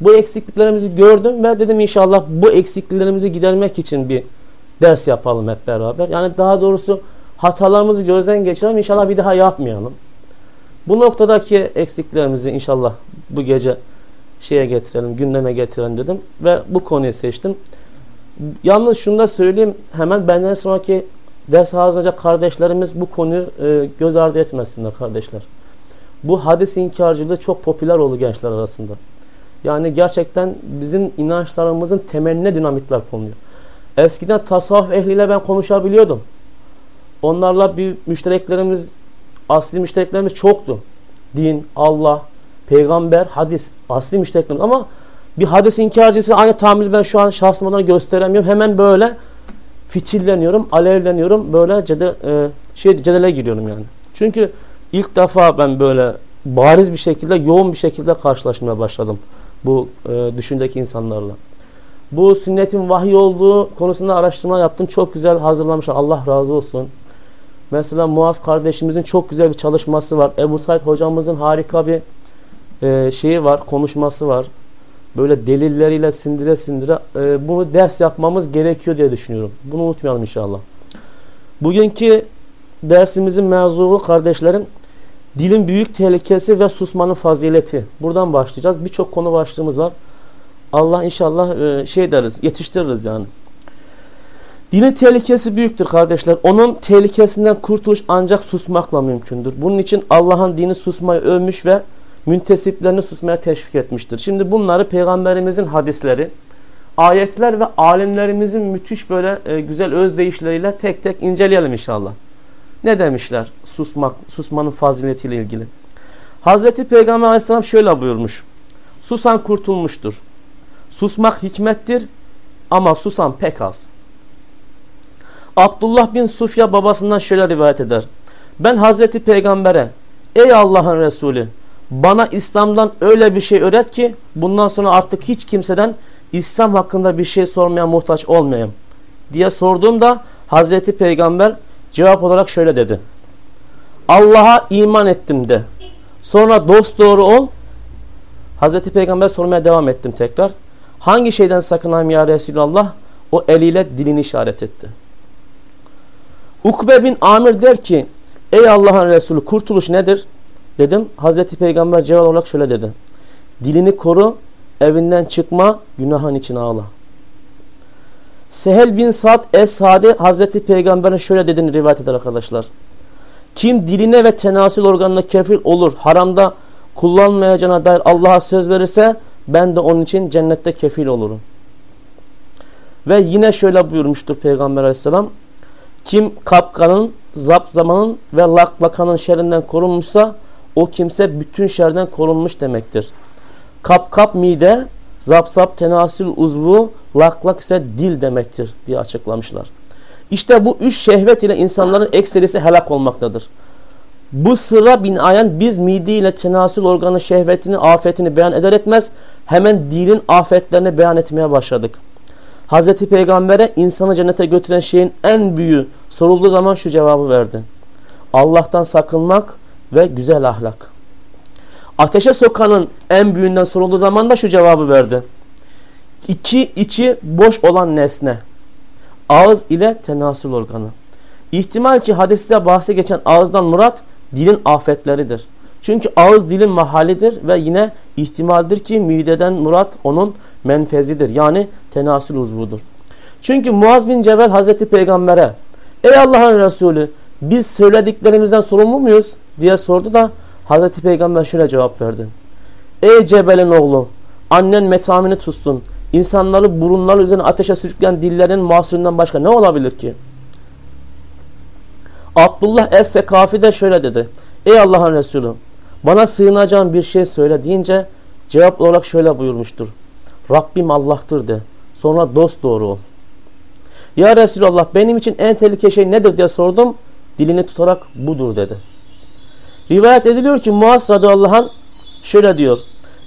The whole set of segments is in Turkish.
Bu eksikliklerimizi gördüm ve dedim inşallah bu eksikliklerimizi gidermek için bir ders yapalım hep beraber. Yani daha doğrusu hatalarımızı gözden geçirelim inşallah bir daha yapmayalım. Bu noktadaki eksiklerimizi inşallah bu gece şeye getirelim, gündeme getirelim dedim ve bu konuyu seçtim. Yalnız şunu da söyleyeyim hemen benden sonraki ders hazırlayacak kardeşlerimiz bu konuyu e, göz ardı etmesinler kardeşler. Bu hadis inkarcılığı çok popüler oldu gençler arasında. Yani gerçekten bizim inançlarımızın temeline dinamitler konuyor. Eskiden tasavvuf ehliyle ben konuşabiliyordum. Onlarla bir müştereklerimiz, asli müştereklerimiz çoktu. Din, Allah, peygamber, hadis, asli müştereklerimiz. Ama bir hadis inkarcısı aynı tahammül ben şu an şahsıma gösteremiyorum. Hemen böyle fitilleniyorum, alevleniyorum. Böyle cede, e, şey, cedele giriyorum yani. Çünkü ilk defa ben böyle bariz bir şekilde, yoğun bir şekilde karşılaşmaya başladım bu e, düşündeki insanlarla. Bu sünnetin vahiy olduğu konusunda araştırma yaptım. Çok güzel hazırlamışlar. Allah razı olsun. Mesela Muaz kardeşimizin çok güzel bir çalışması var. Ebu Said hocamızın harika bir e, şeyi var, konuşması var. Böyle delilleriyle sindire sindire e, bunu ders yapmamız gerekiyor diye düşünüyorum. Bunu unutmayalım inşallah. Bugünkü dersimizin mevzuu kardeşlerim dilin büyük tehlikesi ve susmanın fazileti. Buradan başlayacağız. Birçok konu başlığımız var. Allah inşallah e, şey deriz, yetiştiririz yani. Dinin tehlikesi büyüktür kardeşler. Onun tehlikesinden kurtuluş ancak susmakla mümkündür. Bunun için Allah'ın dini susmayı övmüş ve müntesiplerini susmaya teşvik etmiştir. Şimdi bunları peygamberimizin hadisleri, ayetler ve alimlerimizin müthiş böyle e, güzel özdeyişleriyle tek tek inceleyelim inşallah. Ne demişler susmak, susmanın faziletiyle ilgili? Hazreti Peygamber aleyhisselam şöyle buyurmuş. Susan kurtulmuştur. Susmak hikmettir ama susan pek az. Abdullah bin Sufya babasından şöyle rivayet eder. Ben Hazreti Peygamber'e ey Allah'ın Resulü bana İslam'dan öyle bir şey öğret ki bundan sonra artık hiç kimseden İslam hakkında bir şey sormaya muhtaç olmayayım diye sorduğumda Hazreti Peygamber cevap olarak şöyle dedi. Allah'a iman ettim de. Sonra dost doğru ol. Hazreti Peygamber sormaya devam ettim tekrar. Hangi şeyden sakınayım ya Resulallah? O eliyle dilini işaret etti. Ukbe bin Amir der ki Ey Allah'ın Resulü kurtuluş nedir? Dedim. Hazreti Peygamber cevap olarak şöyle dedi. Dilini koru, evinden çıkma, günahın için ağla. Sehel bin Sa'd Es-Sadi Hazreti Peygamber'in şöyle dediğini rivayet eder arkadaşlar. Kim diline ve tenasül organına kefil olur, haramda kullanmayacağına dair Allah'a söz verirse ben de onun için cennette kefil olurum. Ve yine şöyle buyurmuştur Peygamber aleyhisselam. Kim kapkanın, zap zamanın ve laklakanın şerrinden korunmuşsa o kimse bütün şerden korunmuş demektir. Kap kap mide, zap zap tenasül uzvu, lak lak ise dil demektir diye açıklamışlar. İşte bu üç şehvet ile insanların ekserisi helak olmaktadır. Bu sıra binaen biz mide ile tenasül organı şehvetini, afetini beyan eder etmez hemen dilin afetlerini beyan etmeye başladık. Hz. Peygamber'e insanı cennete götüren şeyin en büyüğü sorulduğu zaman şu cevabı verdi. Allah'tan sakınmak ve güzel ahlak. Ateşe sokanın en büyüğünden sorulduğu zaman da şu cevabı verdi. İki içi boş olan nesne. Ağız ile tenasül organı. İhtimal ki hadiste bahse geçen ağızdan murat dilin afetleridir. Çünkü ağız dilin mahalidir ve yine ihtimaldir ki mideden murat onun menfezidir. Yani tenasül uzvudur. Çünkü Muaz bin Cebel Hazreti Peygamber'e Ey Allah'ın Resulü biz söylediklerimizden sorumlu muyuz? diye sordu da Hazreti Peygamber şöyle cevap verdi. Ey Cebel'in oğlu annen metamini tutsun. İnsanları burunları üzerine ateşe sürükleyen dillerin mahsulünden başka ne olabilir ki? Abdullah Es-Sekafi de şöyle dedi. Ey Allah'ın Resulü bana sığınacağım bir şey söyle deyince cevap olarak şöyle buyurmuştur. Rabbim Allah'tır de. Sonra dost doğru ol. Ya Resulallah benim için en tehlikeli şey nedir diye sordum. Dilini tutarak budur dedi. Rivayet ediliyor ki Muaz radıyallahu anh şöyle diyor.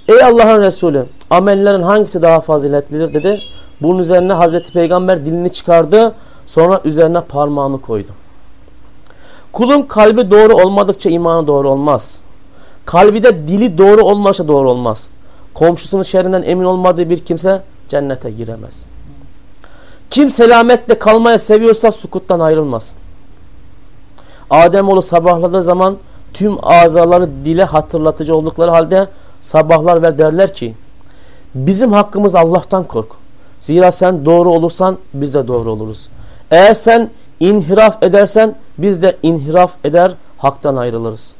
Ey Allah'ın Resulü amellerin hangisi daha faziletlidir dedi. Bunun üzerine Hazreti Peygamber dilini çıkardı. Sonra üzerine parmağını koydu. Kulun kalbi doğru olmadıkça imanı doğru olmaz. Kalbi de dili doğru olmazsa doğru olmaz. komşusunun şerrinden emin olmadığı bir kimse cennete giremez. Kim selametle kalmaya seviyorsa sukuttan ayrılmasın. Ademoğlu sabahladığı zaman tüm azaları dile hatırlatıcı oldukları halde sabahlar ve derler ki bizim hakkımız Allah'tan kork. Zira sen doğru olursan biz de doğru oluruz. Eğer sen inhiraf edersen biz de inhiraf eder haktan ayrılırız.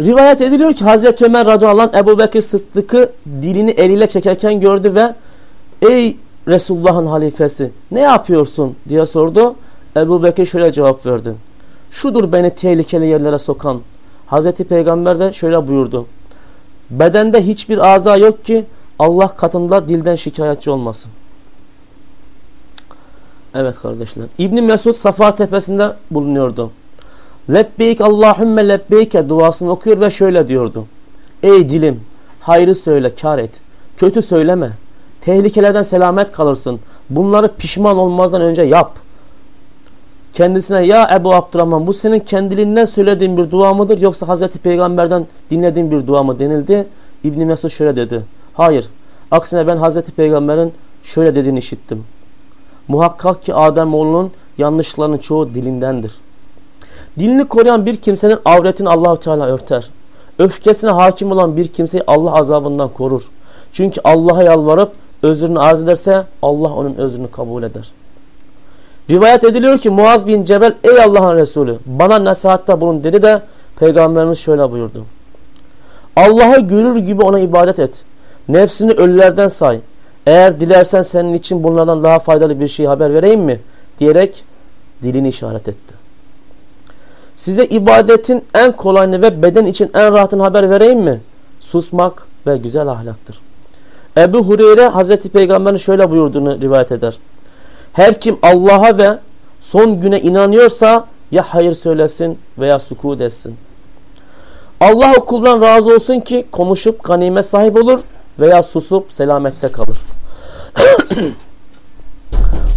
Rivayet ediliyor ki Hazreti Ömer radıyallahu Ebu Bekir Sıddık'ı dilini eliyle çekerken gördü ve ey Resulullah'ın halifesi ne yapıyorsun diye sordu. Ebu Bekir şöyle cevap verdi. Şudur beni tehlikeli yerlere sokan. Hazreti Peygamber de şöyle buyurdu. Bedende hiçbir aza yok ki Allah katında dilden şikayetçi olmasın. Evet kardeşler. İbni Mesud Safa tepesinde bulunuyordu. Lebbeyk Allahümme lebbeyke duasını okuyor ve şöyle diyordu. Ey dilim hayrı söyle kar et. Kötü söyleme. Tehlikelerden selamet kalırsın. Bunları pişman olmazdan önce yap. Kendisine ya Ebu Abdurrahman bu senin kendiliğinden söylediğin bir dua mıdır yoksa Hazreti Peygamber'den dinlediğin bir dua mı denildi. İbni Mesud şöyle dedi. Hayır. Aksine ben Hazreti Peygamber'in şöyle dediğini işittim. Muhakkak ki Ademoğlunun yanlışlarının çoğu dilindendir. Dilini koruyan bir kimsenin avretini Allahu Teala örter. Öfkesine hakim olan bir kimseyi Allah azabından korur. Çünkü Allah'a yalvarıp özrünü arz ederse Allah onun özrünü kabul eder. Rivayet ediliyor ki Muaz bin Cebel ey Allah'ın Resulü bana nasihatta bulun dedi de Peygamberimiz şöyle buyurdu. Allah'ı görür gibi ona ibadet et. Nefsini ölülerden say. Eğer dilersen senin için bunlardan daha faydalı bir şey haber vereyim mi? Diyerek dilini işaret etti. Size ibadetin en kolayını ve beden için en rahatını haber vereyim mi? Susmak ve güzel ahlaktır. Ebu Hureyre Hazreti Peygamber'in şöyle buyurduğunu rivayet eder. Her kim Allah'a ve son güne inanıyorsa ya hayır söylesin veya sukut etsin. Allah okuldan razı olsun ki konuşup ganime sahip olur veya susup selamette kalır.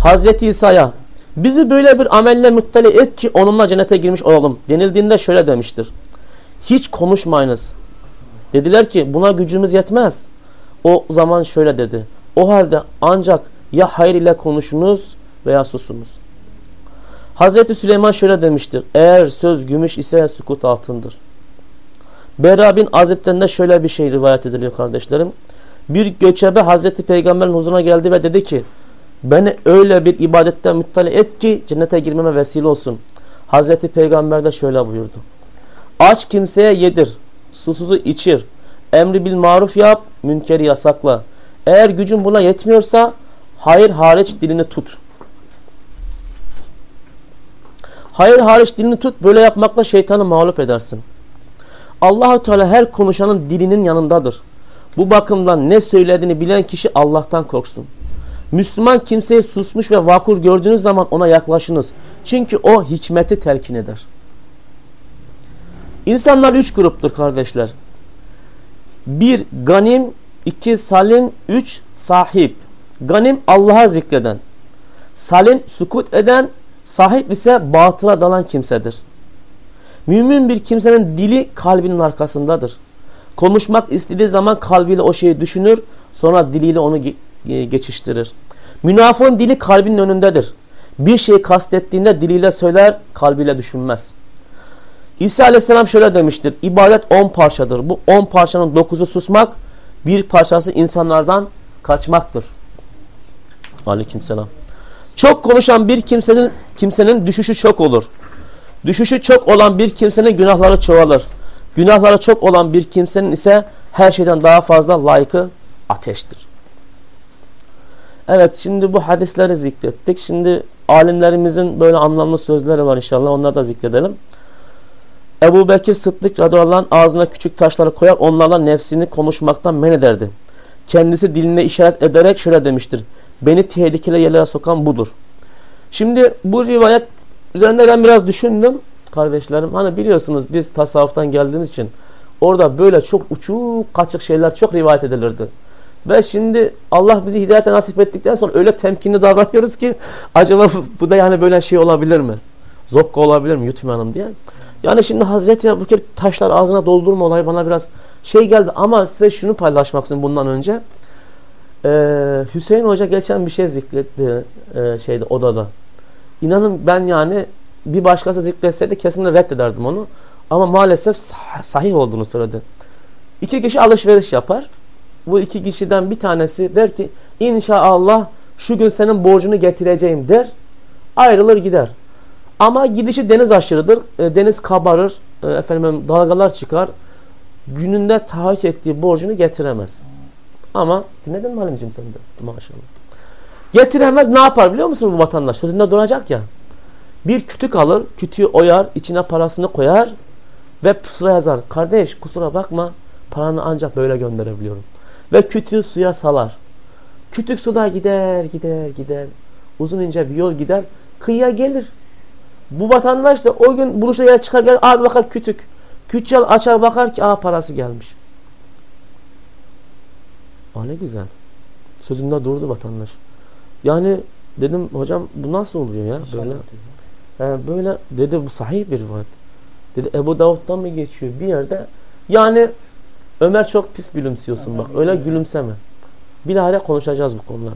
Hazreti İsa'ya bizi böyle bir amelle müttali et ki onunla cennete girmiş olalım denildiğinde şöyle demiştir. Hiç konuşmayınız. Dediler ki buna gücümüz yetmez. O zaman şöyle dedi. O halde ancak ya hayır ile konuşunuz veya susunuz. Hazreti Süleyman şöyle demiştir. Eğer söz gümüş ise sukut altındır. Bera bin Azib'den de şöyle bir şey rivayet ediliyor kardeşlerim. Bir göçebe Hazreti Peygamber'in huzuruna geldi ve dedi ki beni öyle bir ibadette müttali et ki cennete girmeme vesile olsun. Hazreti Peygamber de şöyle buyurdu. Aç kimseye yedir, susuzu içir, emri bil maruf yap, münkeri yasakla. Eğer gücün buna yetmiyorsa hayır hariç dilini tut. Hayır hariç dilini tut böyle yapmakla şeytanı mağlup edersin. Allahu Teala her konuşanın dilinin yanındadır. Bu bakımdan ne söylediğini bilen kişi Allah'tan korksun. Müslüman kimseyi susmuş ve vakur gördüğünüz zaman ona yaklaşınız. Çünkü o hikmeti telkin eder. İnsanlar üç gruptur kardeşler. Bir ganim, iki salim, üç sahip. Ganim Allah'a zikreden. Salim sukut eden, sahip ise batıla dalan kimsedir. Mümin bir kimsenin dili kalbinin arkasındadır. Konuşmak istediği zaman kalbiyle o şeyi düşünür, sonra diliyle onu geçiştirir. Münafığın dili kalbinin önündedir. Bir şeyi kastettiğinde diliyle söyler, kalbiyle düşünmez. İsa aleyhisselam şöyle demiştir. İbadet on parçadır. Bu on parçanın dokuzu susmak, bir parçası insanlardan kaçmaktır. Aleykümselam. Çok konuşan bir kimsenin kimsenin düşüşü çok olur. Düşüşü çok olan bir kimsenin günahları çoğalır. Günahları çok olan bir kimsenin ise her şeyden daha fazla layıkı ateştir. Evet şimdi bu hadisleri zikrettik. Şimdi alimlerimizin böyle anlamlı sözleri var inşallah. Onları da zikredelim. Ebu Bekir Sıddık radıyallahu ağzına küçük taşları koyar onlarla nefsini konuşmaktan men ederdi. Kendisi diline işaret ederek şöyle demiştir. Beni tehlikeli yerlere sokan budur. Şimdi bu rivayet üzerinde ben biraz düşündüm kardeşlerim. Hani biliyorsunuz biz tasavvuftan geldiğimiz için orada böyle çok uçuk kaçık şeyler çok rivayet edilirdi. Ve şimdi Allah bizi hidayete nasip ettikten sonra öyle temkinli davranıyoruz ki acaba bu da yani böyle şey olabilir mi? Zokka olabilir mi Yutme Hanım diye. Yani şimdi Hazreti Ebubekir taşlar ağzına doldurma olayı bana biraz şey geldi ama size şunu paylaşmak istiyorum bundan önce. Ee, Hüseyin Hoca geçen bir şey zikretti e, şeyde odada. İnanın ben yani bir başkası zikretseydi kesinlikle reddederdim onu. Ama maalesef sah sahih olduğunu söyledi. İki kişi alışveriş yapar. Bu iki kişiden bir tanesi der ki inşallah şu gün senin borcunu getireceğim der. Ayrılır gider. Ama gidişi deniz aşırıdır. E, deniz kabarır. E, efendim dalgalar çıkar. Gününde taahhüt ettiği borcunu getiremez. Ama dinledin mi Halimciğim sen de? Maşallah. Getiremez ne yapar biliyor musun bu vatandaş? Sözünde duracak ya. Bir kütük alır, kütüğü oyar, içine parasını koyar ve pusula yazar. Kardeş kusura bakma paranı ancak böyle gönderebiliyorum. Ve kütüğü suya salar. Kütük suda gider, gider, gider. Uzun ince bir yol gider. Kıyıya gelir. Bu vatandaş da o gün buluşa çıkar gel abi bakar kütük. Kütüğü açar bakar ki aa parası gelmiş. Aa ne güzel. Sözünde durdu vatandaş. Yani dedim hocam bu nasıl oluyor ya böyle? Yani böyle dedi bu sahih bir rivayet. Dedi Ebu Davud'dan mı geçiyor bir yerde? Yani Ömer çok pis gülümsüyorsun bak. Öyle gülümseme. Bilahare konuşacağız bu konuları.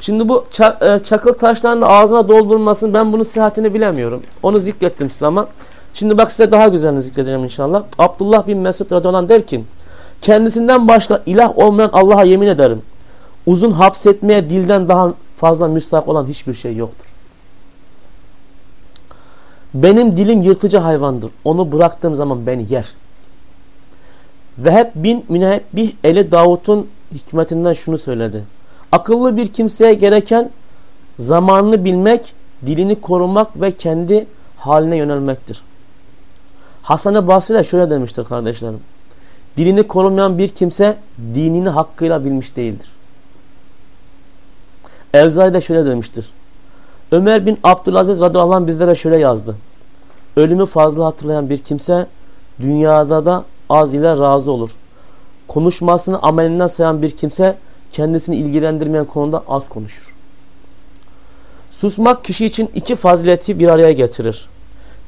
Şimdi bu e, çakıl taşlarının ağzına doldurmasın ben bunun sıhhatini bilemiyorum. Onu zikrettim size ama. Şimdi bak size daha güzelini zikredeceğim inşallah. Abdullah bin Mesud radıyallahu der ki kendisinden başka ilah olmayan Allah'a yemin ederim. Uzun hapsetmeye dilden daha fazla müstahak olan hiçbir şey yoktur. Benim dilim yırtıcı hayvandır. Onu bıraktığım zaman beni yer. Ve hep bin münebbih eli Davut'un hikmetinden şunu söyledi. Akıllı bir kimseye gereken zamanını bilmek, dilini korumak ve kendi haline yönelmektir. Hasan-ı Basri de şöyle demiştir kardeşlerim. Dilini korumayan bir kimse dinini hakkıyla bilmiş değildir. Evzai de şöyle demiştir. Ömer bin Abdülaziz radıyallahu anh bizlere şöyle yazdı. Ölümü fazla hatırlayan bir kimse dünyada da az ile razı olur. Konuşmasını amelinden sayan bir kimse kendisini ilgilendirmeyen konuda az konuşur. Susmak kişi için iki fazileti bir araya getirir.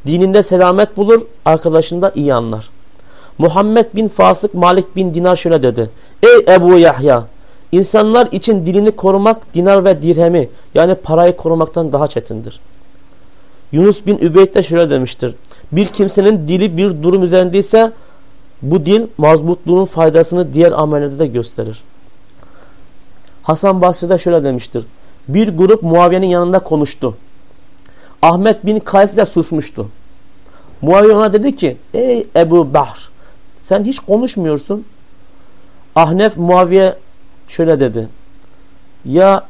Dininde selamet bulur, arkadaşında iyi anlar. Muhammed bin Fasık Malik bin Dinar şöyle dedi. Ey Ebu Yahya! İnsanlar için dilini korumak dinar ve dirhemi yani parayı korumaktan daha çetindir. Yunus bin Übeyd de şöyle demiştir. Bir kimsenin dili bir durum üzerindeyse bu dil mazbutluğun faydasını diğer amellerde de gösterir. Hasan Basri de şöyle demiştir. Bir grup Muaviye'nin yanında konuştu. Ahmet bin Kays de susmuştu. Muaviye ona dedi ki ey Ebu Bahr sen hiç konuşmuyorsun. Ahnef Muaviye şöyle dedi. Ya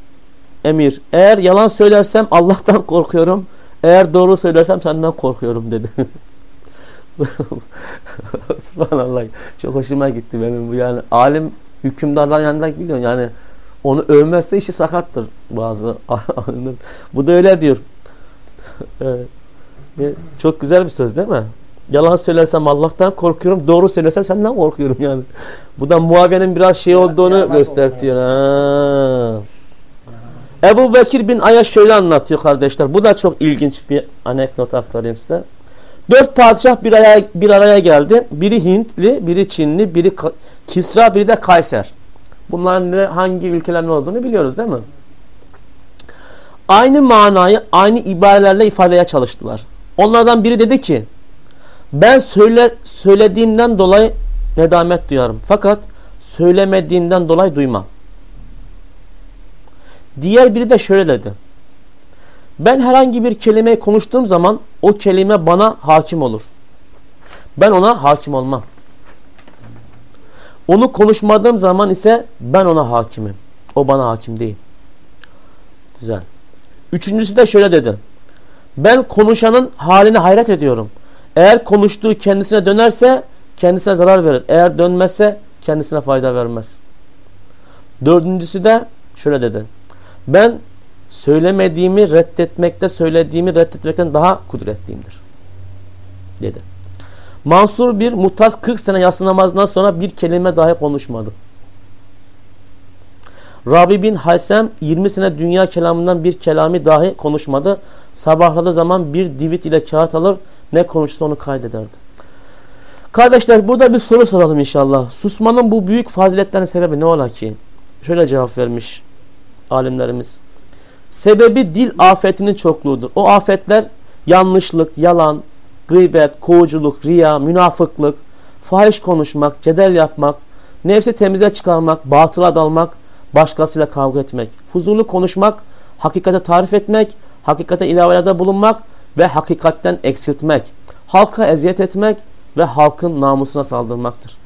emir eğer yalan söylersem Allah'tan korkuyorum. Eğer doğru söylersem senden korkuyorum dedi. Subhanallah. Çok hoşuma gitti benim bu yani. Alim hükümdarlar yanında biliyor yani onu övmezse işi sakattır bazı Bu da öyle diyor. Çok güzel bir söz değil mi? Yalan söylersem Allah'tan korkuyorum. Doğru söylersem senden korkuyorum yani. Bu da Muaviye'nin biraz şey olduğunu gösteriyor. Ha. Ebu Bekir bin Ayaş şöyle anlatıyor kardeşler. Bu da çok ilginç bir anekdot aktarayım size. Dört padişah bir araya, bir araya geldi. Biri Hintli, biri Çinli, biri Kisra, biri de Kayser. Bunların hangi ülkelerin olduğunu biliyoruz değil mi? Aynı manayı aynı ibarelerle ifadeye çalıştılar. Onlardan biri dedi ki ben söyle, söylediğimden dolayı nedamet duyarım. Fakat söylemediğimden dolayı duymam. Diğer biri de şöyle dedi. Ben herhangi bir kelimeyi konuştuğum zaman o kelime bana hakim olur. Ben ona hakim olmam. Onu konuşmadığım zaman ise ben ona hakimim. O bana hakim değil. Güzel. Üçüncüsü de şöyle dedi. Ben konuşanın haline hayret ediyorum. Eğer konuştuğu kendisine dönerse kendisine zarar verir. Eğer dönmezse kendisine fayda vermez. Dördüncüsü de şöyle dedi. Ben söylemediğimi reddetmekte söylediğimi reddetmekten daha kudretliyimdir. Dedi. Mansur bir muhtas 40 sene yatsı namazından sonra bir kelime dahi konuşmadı. Rabi bin Haysem 20 sene dünya kelamından bir kelami dahi konuşmadı. Sabahladığı zaman bir divit ile kağıt alır Ne konuşsa onu kaydederdi. Kardeşler burada bir soru soralım inşallah. Susmanın bu büyük faziletlerin sebebi ne ola ki? Şöyle cevap vermiş alimlerimiz. Sebebi dil afetinin çokluğudur. O afetler yanlışlık, yalan, gıybet, kovuculuk, riya, münafıklık, fahiş konuşmak, cedel yapmak, nefsi temize çıkarmak, batıla dalmak, başkasıyla kavga etmek, fuzulu konuşmak, hakikate tarif etmek, hakikate ilavelerde bulunmak ve hakikatten eksiltmek, halka eziyet etmek ve halkın namusuna saldırmaktır.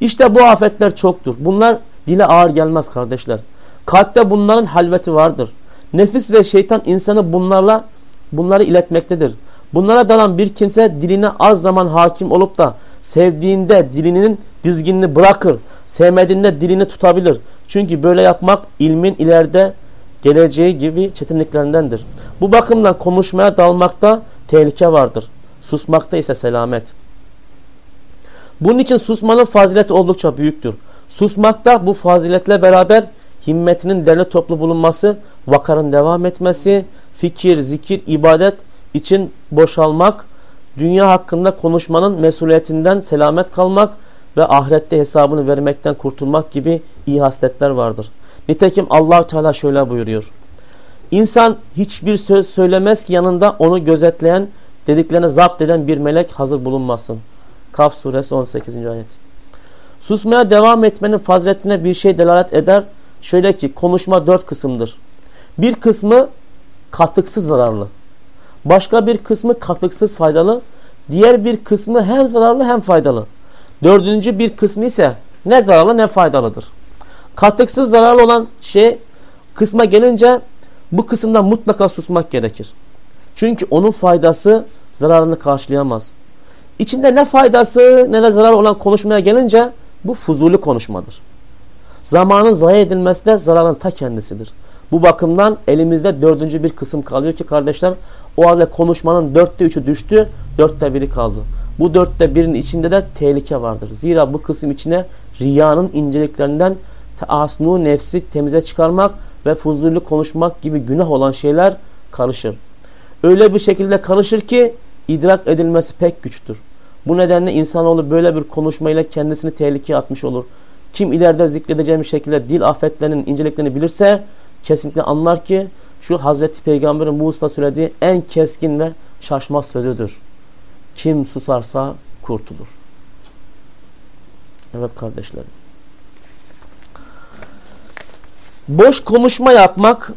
İşte bu afetler çoktur. Bunlar dile ağır gelmez kardeşler. Kalpte bunların halveti vardır. Nefis ve şeytan insanı bunlarla bunları iletmektedir. Bunlara dalan bir kimse diline az zaman hakim olup da sevdiğinde dilinin dizginini bırakır. Sevmediğinde dilini tutabilir. Çünkü böyle yapmak ilmin ileride geleceği gibi çetinliklerindendir. Bu bakımdan konuşmaya dalmakta tehlike vardır. Susmakta ise selamet. Bunun için susmanın fazileti oldukça büyüktür. Susmakta bu faziletle beraber himmetinin derli toplu bulunması, vakarın devam etmesi, fikir, zikir, ibadet için boşalmak, dünya hakkında konuşmanın mesuliyetinden selamet kalmak ve ahirette hesabını vermekten kurtulmak gibi iyi hasletler vardır. Nitekim allah Teala şöyle buyuruyor. İnsan hiçbir söz söylemez ki yanında onu gözetleyen, dediklerini zapt eden bir melek hazır bulunmasın. Kaf suresi 18. ayet. Susmaya devam etmenin faziletine bir şey delalet eder. Şöyle ki konuşma dört kısımdır. Bir kısmı katıksız zararlı. Başka bir kısmı katıksız faydalı. Diğer bir kısmı hem zararlı hem faydalı. Dördüncü bir kısmı ise ne zararlı ne faydalıdır. Katıksız zararlı olan şey kısma gelince bu kısımda mutlaka susmak gerekir. Çünkü onun faydası zararını karşılayamaz. İçinde ne faydası ne de zarar olan konuşmaya gelince bu fuzuli konuşmadır. Zamanın zayi edilmesi de zararın ta kendisidir. Bu bakımdan elimizde dördüncü bir kısım kalıyor ki kardeşler o halde konuşmanın dörtte üçü düştü, dörtte biri kaldı. Bu dörtte birinin içinde de tehlike vardır. Zira bu kısım içine riyanın inceliklerinden taasnu nefsi temize çıkarmak ve fuzuli konuşmak gibi günah olan şeyler karışır. Öyle bir şekilde karışır ki idrak edilmesi pek güçtür. Bu nedenle insanoğlu böyle bir konuşmayla kendisini tehlikeye atmış olur. Kim ileride zikredeceğim şekilde dil afetlerinin inceliklerini bilirse kesinlikle anlar ki şu Hazreti Peygamber'in bu usta söylediği en keskin ve şaşmaz sözüdür. Kim susarsa kurtulur. Evet kardeşlerim. Boş konuşma yapmak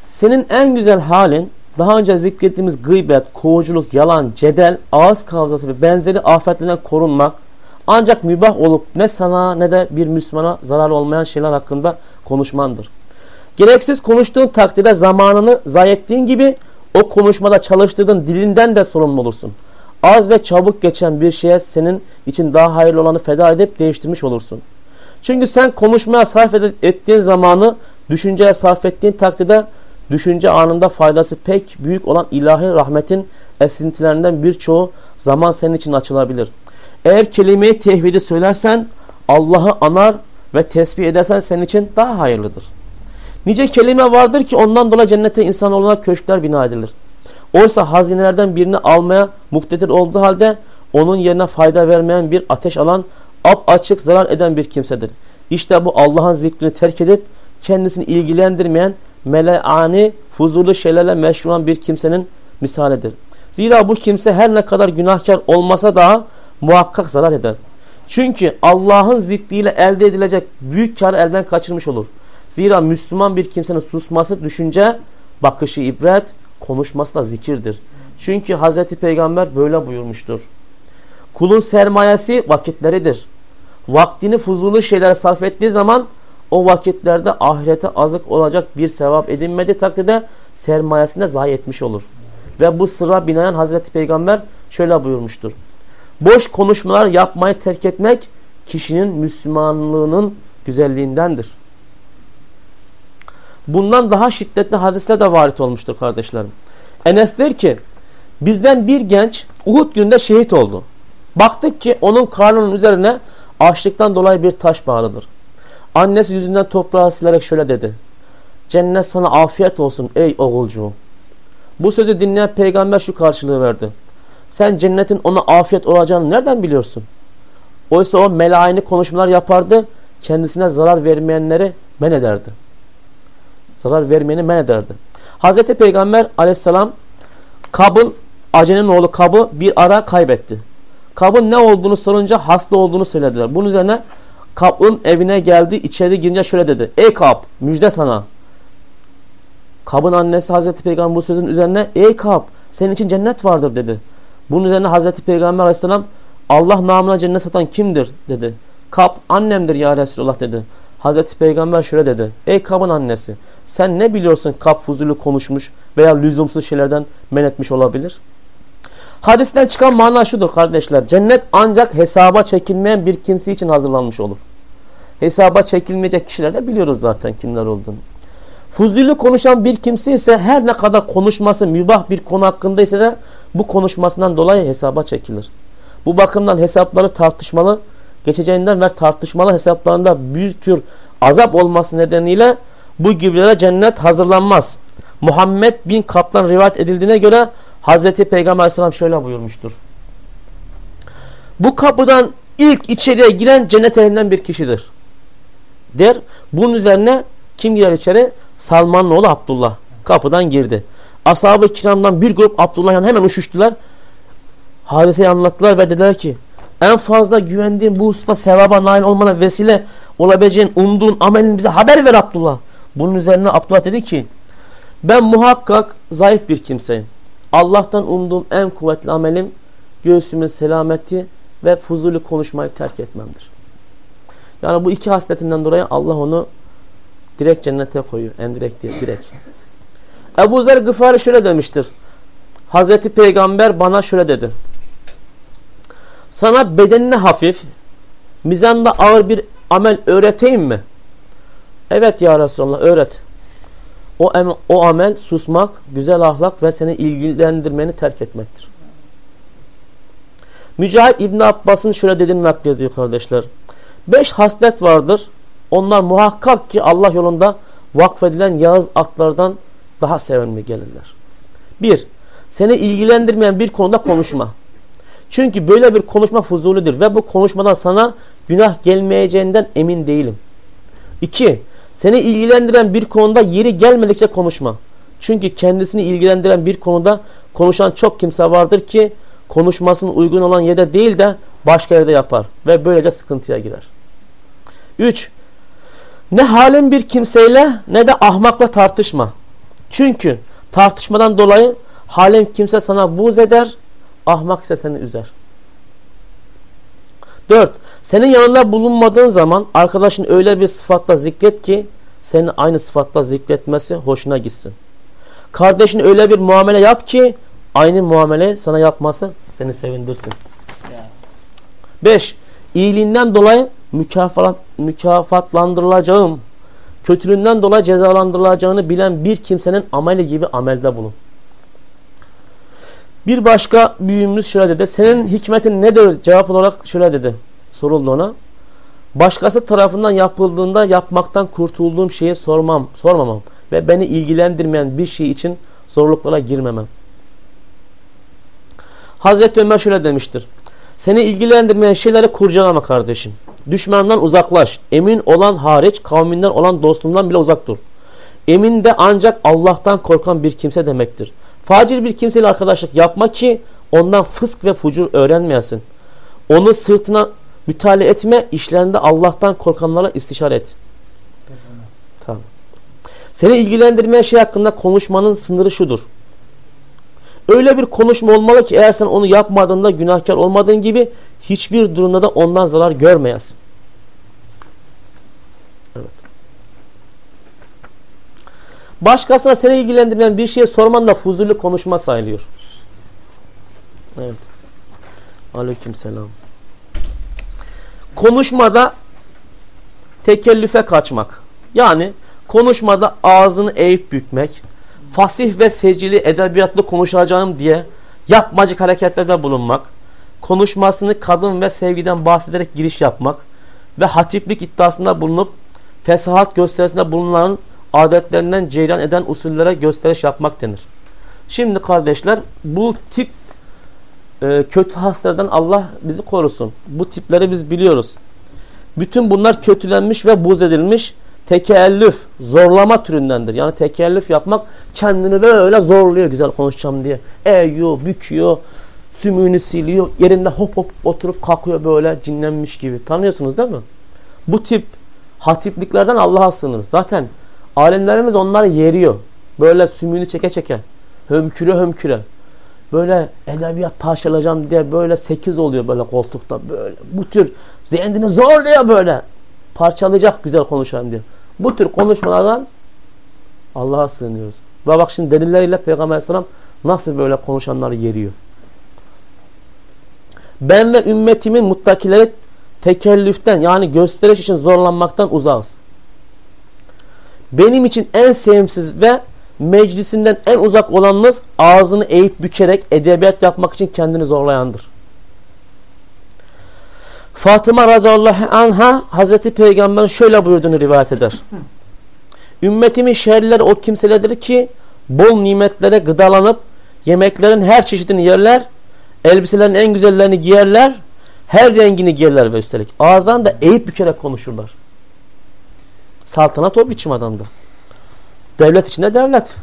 senin en güzel halin daha önce zikrettiğimiz gıybet, kovuculuk, yalan, cedel, ağız kavzası ve benzeri afetlerden korunmak ancak mübah olup ne sana ne de bir Müslümana zarar olmayan şeyler hakkında konuşmandır. Gereksiz konuştuğun takdirde zamanını zayi ettiğin gibi o konuşmada çalıştırdığın dilinden de sorumlu olursun. Az ve çabuk geçen bir şeye senin için daha hayırlı olanı feda edip değiştirmiş olursun. Çünkü sen konuşmaya sarf ettiğin zamanı düşünceye sarf ettiğin takdirde düşünce anında faydası pek büyük olan ilahi rahmetin esintilerinden birçoğu zaman senin için açılabilir. Eğer kelimeyi tevhidi söylersen Allah'ı anar ve tesbih edersen senin için daha hayırlıdır. Nice kelime vardır ki ondan dolayı cennete insanoğluna köşkler bina edilir. Oysa hazinelerden birini almaya muktedir olduğu halde onun yerine fayda vermeyen bir ateş alan, ap açık zarar eden bir kimsedir. İşte bu Allah'ın zikrini terk edip kendisini ilgilendirmeyen meleani, fuzulu şeylerle meşgul olan bir kimsenin misalidir. Zira bu kimse her ne kadar günahkar olmasa da muhakkak zarar eder. Çünkü Allah'ın zikriyle elde edilecek büyük karı elden kaçırmış olur. Zira Müslüman bir kimsenin susması düşünce, bakışı ibret, konuşması da zikirdir. Çünkü Hazreti Peygamber böyle buyurmuştur. Kulun sermayesi vakitleridir. Vaktini fuzulu şeylere sarf ettiği zaman o vakitlerde ahirete azık olacak bir sevap edinmedi takdirde sermayesinde zayi etmiş olur. Ve bu sıra binaen Hazreti Peygamber şöyle buyurmuştur. Boş konuşmalar yapmayı terk etmek kişinin Müslümanlığının güzelliğindendir. Bundan daha şiddetli hadisler de varit olmuştur kardeşlerim. Enes der ki bizden bir genç Uhud günde şehit oldu. Baktık ki onun karnının üzerine açlıktan dolayı bir taş bağlıdır. Annesi yüzünden toprağı silerek şöyle dedi. Cennet sana afiyet olsun ey oğulcuğum. Bu sözü dinleyen peygamber şu karşılığı verdi. Sen cennetin ona afiyet olacağını nereden biliyorsun? Oysa o melaini konuşmalar yapardı. Kendisine zarar vermeyenleri men ederdi. Zarar vermeyeni men ederdi. Hazreti Peygamber aleyhisselam Kab'ın Ace'nin oğlu Kab'ı bir ara kaybetti. Kab'ın ne olduğunu sorunca hasta olduğunu söylediler. Bunun üzerine Kab'ın evine geldi. içeri girince şöyle dedi. Ey Kab müjde sana. Kab'ın annesi Hazreti Peygamber bu sözün üzerine ey Kab senin için cennet vardır dedi. Bunun üzerine Hazreti Peygamber aleyhisselam Allah namına cennet satan kimdir dedi. Kab annemdir ya Resulullah dedi. Hazreti Peygamber şöyle dedi. Ey Kab'ın annesi sen ne biliyorsun Kab fuzulu konuşmuş veya lüzumsuz şeylerden men etmiş olabilir? Hadisten çıkan mana şudur kardeşler. Cennet ancak hesaba çekilmeyen bir kimse için hazırlanmış olur. Hesaba çekilmeyecek kişiler de biliyoruz zaten kimler olduğunu. Fuzuli konuşan bir kimse ise her ne kadar konuşması mübah bir konu hakkında ise de bu konuşmasından dolayı hesaba çekilir. Bu bakımdan hesapları tartışmalı geçeceğinden ve tartışmalı hesaplarında bir tür azap olması nedeniyle bu gibilere cennet hazırlanmaz. Muhammed bin Kaplan rivayet edildiğine göre Hazreti Peygamber Aleyhisselam şöyle buyurmuştur. Bu kapıdan ilk içeriye giren cennet elinden bir kişidir. Der. Bunun üzerine kim girer içeri? Salman'ın oğlu Abdullah. Kapıdan girdi. Ashab-ı kiramdan bir grup Abdullah'ın hemen uçuştular. Hadiseyi anlattılar ve dediler ki en fazla güvendiğin bu hususta sevaba nail olmana vesile olabileceğin umduğun amelin bize haber ver Abdullah. Bunun üzerine Abdullah dedi ki ben muhakkak zayıf bir kimseyim. Allah'tan umduğum en kuvvetli amelim göğsümün selameti ve fuzuli konuşmayı terk etmemdir. Yani bu iki hasletinden dolayı Allah onu direkt cennete koyuyor. En direkt değil, direkt. Ebu Zer Gıfari şöyle demiştir. Hazreti Peygamber bana şöyle dedi. Sana bedenine hafif, mizanda ağır bir amel öğreteyim mi? Evet ya Resulallah öğret. O, o amel susmak, güzel ahlak ve seni ilgilendirmeni terk etmektir. Mücahit İbn Abbas'ın şöyle dediğini naklediyor kardeşler. Beş haslet vardır. Onlar muhakkak ki Allah yolunda vakfedilen yağız atlardan daha sevimli gelirler. Bir, seni ilgilendirmeyen bir konuda konuşma. Çünkü böyle bir konuşma fuzulidir ve bu konuşmadan sana günah gelmeyeceğinden emin değilim. İki, seni ilgilendiren bir konuda yeri gelmedikçe konuşma. Çünkü kendisini ilgilendiren bir konuda konuşan çok kimse vardır ki konuşmasının uygun olan yerde değil de başka yerde yapar ve böylece sıkıntıya girer. 3. Ne halin bir kimseyle ne de ahmakla tartışma. Çünkü tartışmadan dolayı halin kimse sana buz eder, ahmak ise seni üzer. 4. Senin yanında bulunmadığın zaman arkadaşın öyle bir sıfatla zikret ki senin aynı sıfatla zikretmesi hoşuna gitsin. Kardeşin öyle bir muamele yap ki aynı muamele sana yapması seni sevindirsin. 5. İyiliğinden dolayı mükafat, mükafatlandırılacağım, kötülüğünden dolayı cezalandırılacağını bilen bir kimsenin ameli gibi amelde bulun. Bir başka büyüğümüz şöyle dedi. Senin hikmetin nedir? Cevap olarak şöyle dedi. Soruldu ona. Başkası tarafından yapıldığında yapmaktan kurtulduğum şeyi sormam, sormamam ve beni ilgilendirmeyen bir şey için zorluklara girmemem. Hazreti Ömer şöyle demiştir. Seni ilgilendirmeyen şeyleri kurcalama kardeşim. Düşmandan uzaklaş. Emin olan hariç kavminden olan dostundan bile uzak dur. Emin de ancak Allah'tan korkan bir kimse demektir. Facir bir kimseyle arkadaşlık yapma ki ondan fısk ve fucur öğrenmeyesin. Onu sırtına müteala etme, işlerinde Allah'tan korkanlara istişare et. Tamam. Seni ilgilendirmeyen şey hakkında konuşmanın sınırı şudur. Öyle bir konuşma olmalı ki eğer sen onu yapmadığında günahkar olmadığın gibi hiçbir durumda da ondan zarar görmeyesin. Evet. Başkasına seni ilgilendiren bir şeye sorman da fuzuli konuşma sayılıyor. Evet. Aleyküm selam. Konuşmada tekellüfe kaçmak. Yani konuşmada ağzını eğip bükmek, fasih ve secili edebiyatlı konuşacağım diye yapmacık hareketlerde bulunmak, konuşmasını kadın ve sevgiden bahsederek giriş yapmak ve hatiplik iddiasında bulunup fesahat gösterisinde bulunan adetlerinden ceyran eden usullere gösteriş yapmak denir. Şimdi kardeşler bu tip e, kötü hastalardan Allah bizi korusun. Bu tipleri biz biliyoruz. Bütün bunlar kötülenmiş ve buz edilmiş tekellüf, zorlama türündendir. Yani tekellüf yapmak kendini böyle zorluyor güzel konuşacağım diye. Eğiyor, büküyor, sümüğünü siliyor, yerinde hop hop oturup kalkıyor böyle cinlenmiş gibi. Tanıyorsunuz değil mi? Bu tip hatipliklerden Allah'a sığınırız. Zaten alimlerimiz onları yeriyor. Böyle sümüğünü çeke çeke, hömküre hömküre. Böyle edebiyat parçalayacağım diye böyle sekiz oluyor böyle koltukta böyle. Bu tür zihnini zorluyor böyle. Parçalayacak güzel konuşalım diye. Bu tür konuşmalardan Allah'a sığınıyoruz. Ve bak şimdi delilleriyle Peygamber Aleyhisselam nasıl böyle konuşanları yeriyor. Ben ve ümmetimin muttakileri tekellüften yani gösteriş için zorlanmaktan uzağız. Benim için en sevimsiz ve meclisinden en uzak olanınız ağzını eğip bükerek edebiyat yapmak için kendini zorlayandır. Fatıma radıyallahu anha Hazreti Peygamber'in şöyle buyurduğunu rivayet eder. Ümmetimin şerlileri o kimselerdir ki bol nimetlere gıdalanıp yemeklerin her çeşidini yerler, elbiselerin en güzellerini giyerler, her rengini giyerler ve üstelik. Ağızdan da eğip bükerek konuşurlar. Saltanat o biçim adamdı. Devlet içinde devlet.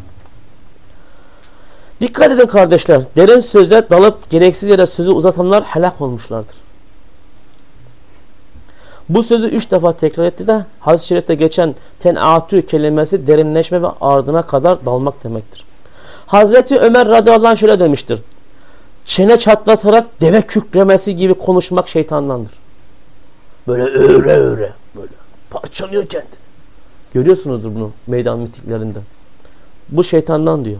Dikkat edin kardeşler. Derin söze dalıp gereksiz yere sözü uzatanlar helak olmuşlardır. Bu sözü üç defa tekrar etti de hadis-i şerifte geçen tenatü kelimesi derinleşme ve ardına kadar dalmak demektir. Hazreti Ömer radıyallahu şöyle demiştir. Çene çatlatarak deve kükremesi gibi konuşmak şeytandandır. Böyle öğre öğre böyle parçalıyor kendini. Görüyorsunuzdur bunu meydan mitiklerinde. Bu şeytandan diyor.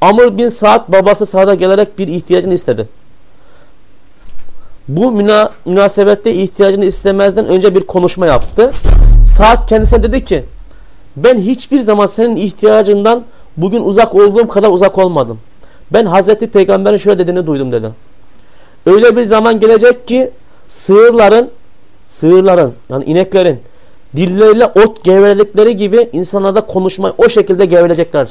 Amr bin Saad babası sahada gelerek bir ihtiyacını istedi. Bu müna münasebette ihtiyacını istemezden önce bir konuşma yaptı. Saat kendisine dedi ki ben hiçbir zaman senin ihtiyacından bugün uzak olduğum kadar uzak olmadım. Ben Hazreti Peygamber'in şöyle dediğini duydum dedi. Öyle bir zaman gelecek ki sığırların sığırların yani ineklerin dilleriyle ot gevreledikleri gibi insanlarda konuşmayı o şekilde gevrelecekler.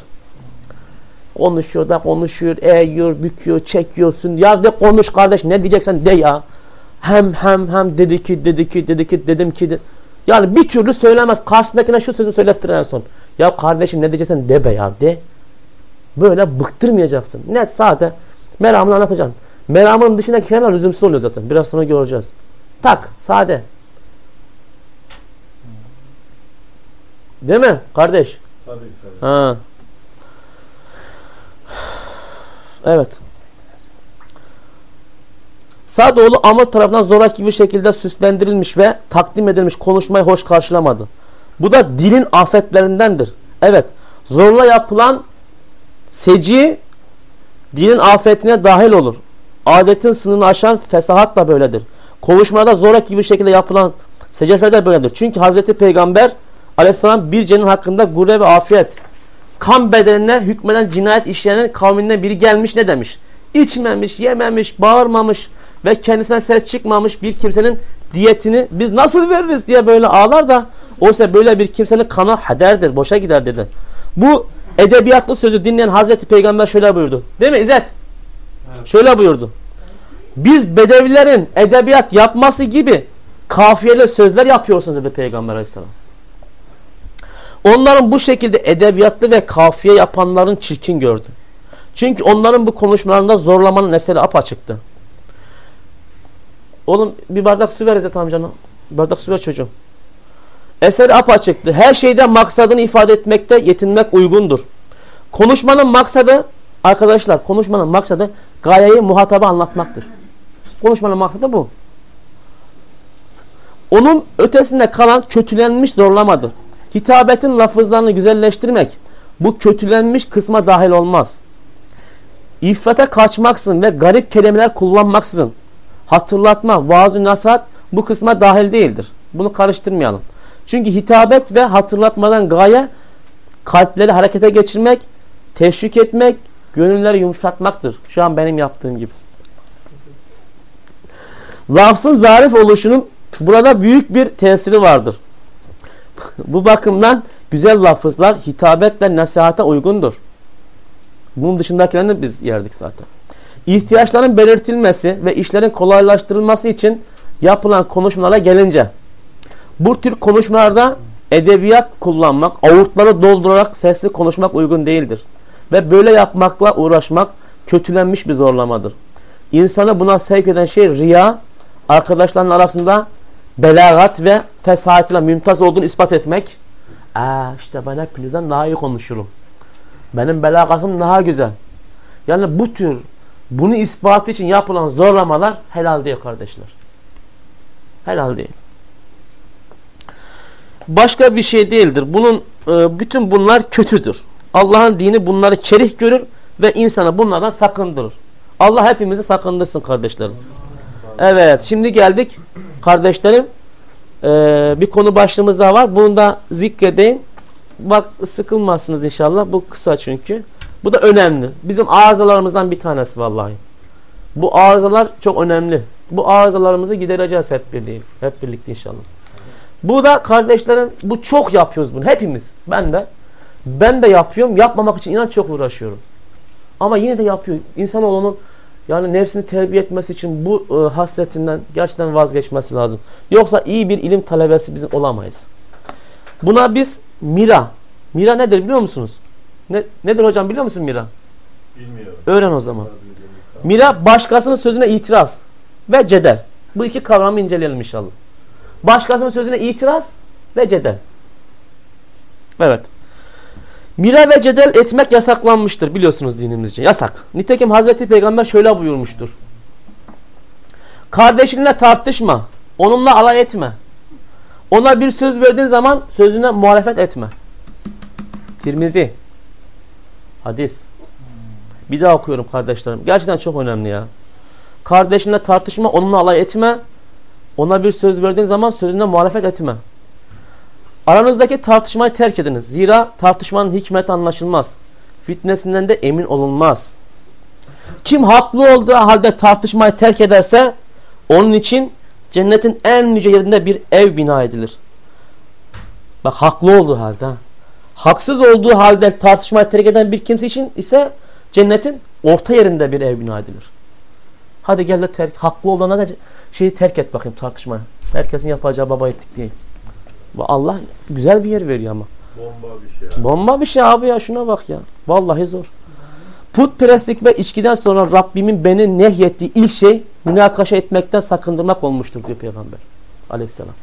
Konuşuyor da konuşuyor, eğiyor, büküyor, çekiyorsun. Ya de konuş kardeş ne diyeceksen de ya. Hem hem hem dedi ki dedi ki dedi ki dedim ki. De. Yani bir türlü söylemez. Karşısındakine şu sözü söylettir en son. Ya kardeşim ne diyeceksen de be ya de. Böyle bıktırmayacaksın. Net sade meramını anlatacaksın. Meramın dışındaki kenar lüzumsuz oluyor zaten. Biraz sonra göreceğiz. Tak sade. Değil mi kardeş? Tabii tabii. Ha. Evet. Sadoğlu Amr tarafından zoraki bir şekilde süslendirilmiş ve takdim edilmiş konuşmayı hoş karşılamadı. Bu da dilin afetlerindendir. Evet. Zorla yapılan seci dilin afetine dahil olur. Adetin sınırını aşan fesahat da böyledir. Konuşmada zoraki bir şekilde yapılan secefe de böyledir. Çünkü Hazreti Peygamber aleyhisselam bir cenin hakkında gurre ve afiyet kan bedenine hükmeden cinayet işleyenin kavminden biri gelmiş ne demiş? İçmemiş, yememiş, bağırmamış ve kendisine ses çıkmamış bir kimsenin diyetini biz nasıl veririz diye böyle ağlar da oysa böyle bir kimsenin kanı haderdir, boşa gider dedi. Bu edebiyatlı sözü dinleyen Hazreti Peygamber şöyle buyurdu. Değil mi İzzet? Evet. Şöyle buyurdu. Biz bedevilerin edebiyat yapması gibi kafiyeli sözler yapıyorsunuz dedi Peygamber Aleyhisselam. Onların bu şekilde edebiyatlı ve kafiye yapanların çirkin gördü. Çünkü onların bu konuşmalarında zorlamanın eseri apaçıktı. Oğlum bir bardak su ver İzzet amcana. Bardak su ver çocuğum. Eseri apaçıktı. Her şeyden maksadını ifade etmekte yetinmek uygundur. Konuşmanın maksadı arkadaşlar konuşmanın maksadı gayeyi muhataba anlatmaktır. Konuşmanın maksadı bu. Onun ötesinde kalan kötülenmiş zorlamadır. Hitabetin lafızlarını güzelleştirmek bu kötülenmiş kısma dahil olmaz. İffete kaçmaksın ve garip kelimeler kullanmaksızın hatırlatma, vaaz-ı nasihat bu kısma dahil değildir. Bunu karıştırmayalım. Çünkü hitabet ve hatırlatmadan gaye kalpleri harekete geçirmek, teşvik etmek, gönülleri yumuşatmaktır. Şu an benim yaptığım gibi. Lafzın zarif oluşunun burada büyük bir tesiri vardır. Bu bakımdan güzel lafızlar hitabet ve nasihata uygundur. Bunun dışındakilerini biz yerdik zaten. İhtiyaçların belirtilmesi ve işlerin kolaylaştırılması için yapılan konuşmalara gelince bu tür konuşmalarda edebiyat kullanmak, avurtları doldurarak sesli konuşmak uygun değildir. Ve böyle yapmakla uğraşmak kötülenmiş bir zorlamadır. İnsanı buna sevk eden şey riya, arkadaşların arasında belagat ve fesahatla mümtaz olduğunu ispat etmek. Aa işte ben hepinizden daha iyi konuşurum. Benim belagatım daha güzel. Yani bu tür bunu ispatı için yapılan zorlamalar helal değil kardeşler. Helal değil. Başka bir şey değildir. Bunun e, bütün bunlar kötüdür. Allah'ın dini bunları kerih görür ve insanı bunlardan sakındırır. Allah hepimizi sakındırsın kardeşlerim. Evet şimdi geldik kardeşlerim. Ee, bir konu başlığımız daha var. Bunu da zikredeyim. Bak sıkılmazsınız inşallah. Bu kısa çünkü. Bu da önemli. Bizim arızalarımızdan bir tanesi vallahi. Bu arızalar çok önemli. Bu arızalarımızı gidereceğiz hep birlikte. Hep birlikte inşallah. Bu da kardeşlerim bu çok yapıyoruz bunu. Hepimiz. Ben de. Ben de yapıyorum. Yapmamak için inan çok uğraşıyorum. Ama yine de yapıyor. İnsanoğlunun yani nefsini terbiye etmesi için bu e, hasretinden gerçekten vazgeçmesi lazım. Yoksa iyi bir ilim talebesi bizim olamayız. Buna biz mira. Mira nedir biliyor musunuz? Ne, nedir hocam biliyor musun mira? Bilmiyorum. Öğren o zaman. Mira başkasının sözüne itiraz ve cedel. Bu iki kavramı inceleyelim inşallah. Başkasının sözüne itiraz ve cedel. Evet. Mira ve cedel etmek yasaklanmıştır biliyorsunuz dinimizce. Yasak. Nitekim Hazreti Peygamber şöyle buyurmuştur. Kardeşinle tartışma. Onunla alay etme. Ona bir söz verdiğin zaman sözüne muhalefet etme. Tirmizi. Hadis. Bir daha okuyorum kardeşlerim. Gerçekten çok önemli ya. Kardeşinle tartışma, onunla alay etme. Ona bir söz verdiğin zaman sözüne muhalefet etme. Aranızdaki tartışmayı terk ediniz. Zira tartışmanın hikmeti anlaşılmaz. Fitnesinden de emin olunmaz. Kim haklı olduğu halde tartışmayı terk ederse onun için cennetin en yüce yerinde bir ev bina edilir. Bak haklı olduğu halde. Haksız olduğu halde tartışmayı terk eden bir kimse için ise cennetin orta yerinde bir ev bina edilir. Hadi gel de terk, haklı olduğuna da şeyi terk et bakayım tartışmayı. Herkesin yapacağı baba ettik diye. Allah güzel bir yer veriyor ama. Bomba bir şey. Bomba bir şey abi ya şuna bak ya. Vallahi zor. Putperestlik ve içkiden sonra Rabbimin beni nehyettiği ilk şey münakaşa etmekten sakındırmak olmuştur diyor Peygamber aleyhisselam.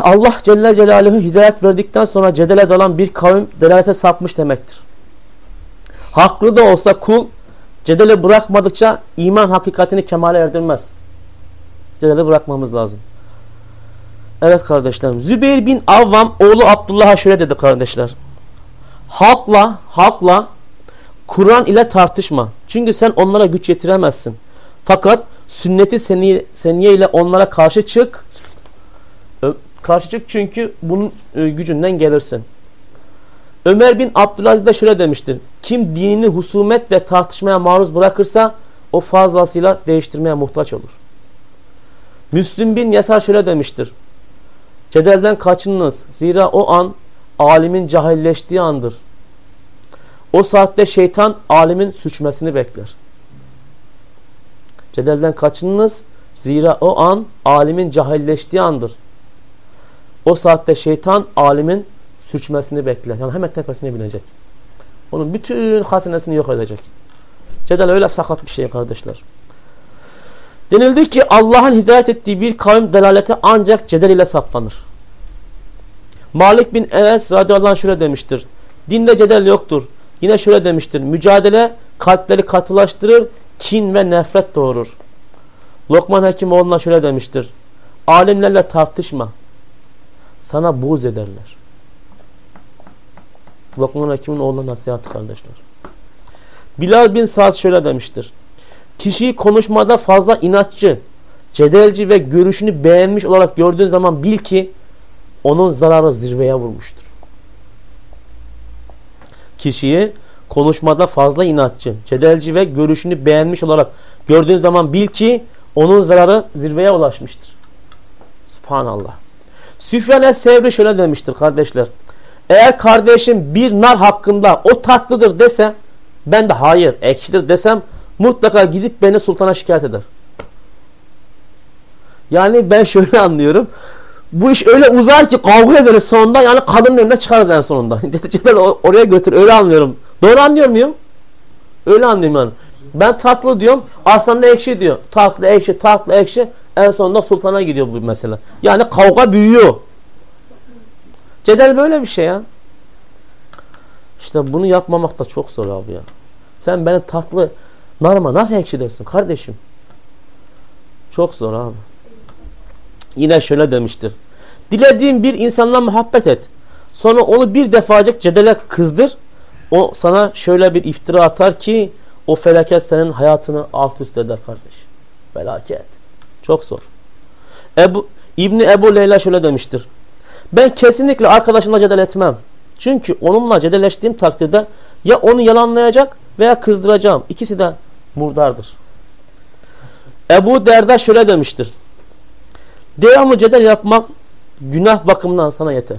Allah Celle Celaluhu hidayet verdikten sonra cedele dalan bir kavim delalete sapmış demektir. Haklı da olsa kul cedele bırakmadıkça iman hakikatini kemale erdirmez. Cedele bırakmamız lazım. Evet kardeşlerim. Zübeyir bin Avvam oğlu Abdullah'a şöyle dedi kardeşler. Halkla, halkla Kur'an ile tartışma. Çünkü sen onlara güç yetiremezsin. Fakat sünneti seniye, seniye ile onlara karşı çık. Karşı çık çünkü bunun e, gücünden gelirsin. Ömer bin Abdülaziz de şöyle demiştir. Kim dinini husumet ve tartışmaya maruz bırakırsa o fazlasıyla değiştirmeye muhtaç olur. Müslüm bin Yasar şöyle demiştir. Cedelden kaçınınız. Zira o an alimin cahilleştiği andır. O saatte şeytan alimin suçmasını bekler. Cedelden kaçınınız. Zira o an alimin cahilleştiği andır. O saatte şeytan alimin sürçmesini bekler. Yani hemen tepesine binecek. Onun bütün hazinesini yok edecek. Cedel öyle sakat bir şey kardeşler. Denildi ki Allah'ın hidayet ettiği bir kavim delalete ancak cedel ile saplanır. Malik bin Enes radıyallahu anh şöyle demiştir. Dinde cedel yoktur. Yine şöyle demiştir. Mücadele kalpleri katılaştırır, kin ve nefret doğurur. Lokman Hekimoğlu'na şöyle demiştir. Alimlerle tartışma. Sana buğz ederler. Lokman Hekim'in oğluna nasihat kardeşler. Bilal bin Sa'd şöyle demiştir. Kişiyi konuşmada fazla inatçı, cedelci ve görüşünü beğenmiş olarak gördüğün zaman bil ki onun zararı zirveye vurmuştur. Kişiyi konuşmada fazla inatçı, cedelci ve görüşünü beğenmiş olarak gördüğün zaman bil ki onun zararı zirveye ulaşmıştır. Subhanallah. Süfyan Es-Sevri şöyle demiştir kardeşler. Eğer kardeşim bir nar hakkında o tatlıdır dese ben de hayır ekşidir desem mutlaka gidip beni sultana şikayet eder. Yani ben şöyle anlıyorum. Bu iş öyle uzar ki kavga ederiz sonunda yani kadının önüne çıkarız en sonunda. Cidden oraya götür öyle anlıyorum. Doğru anlıyor muyum? Öyle anlıyorum yani. Ben tatlı diyorum aslında ekşi diyor. Tatlı ekşi tatlı ekşi en sonunda sultana gidiyor bu mesela. Yani kavga büyüyor. Cedel böyle bir şey ya. İşte bunu yapmamak da çok zor abi ya. Sen beni tatlı narma nasıl ekşi dersin kardeşim? Çok zor abi. Yine şöyle demiştir. Dilediğin bir insanla muhabbet et. Sonra onu bir defacık cedele kızdır. O sana şöyle bir iftira atar ki o felaket senin hayatını alt üst eder kardeş. Felaket. Çok zor. Ebu, İbni Ebu Leyla şöyle demiştir. Ben kesinlikle arkadaşımla cedel etmem. Çünkü onunla cedelleştiğim takdirde ya onu yalanlayacak veya kızdıracağım. İkisi de murdardır. Ebu Derda şöyle demiştir. Devamlı cedel yapmak günah bakımından sana yeter.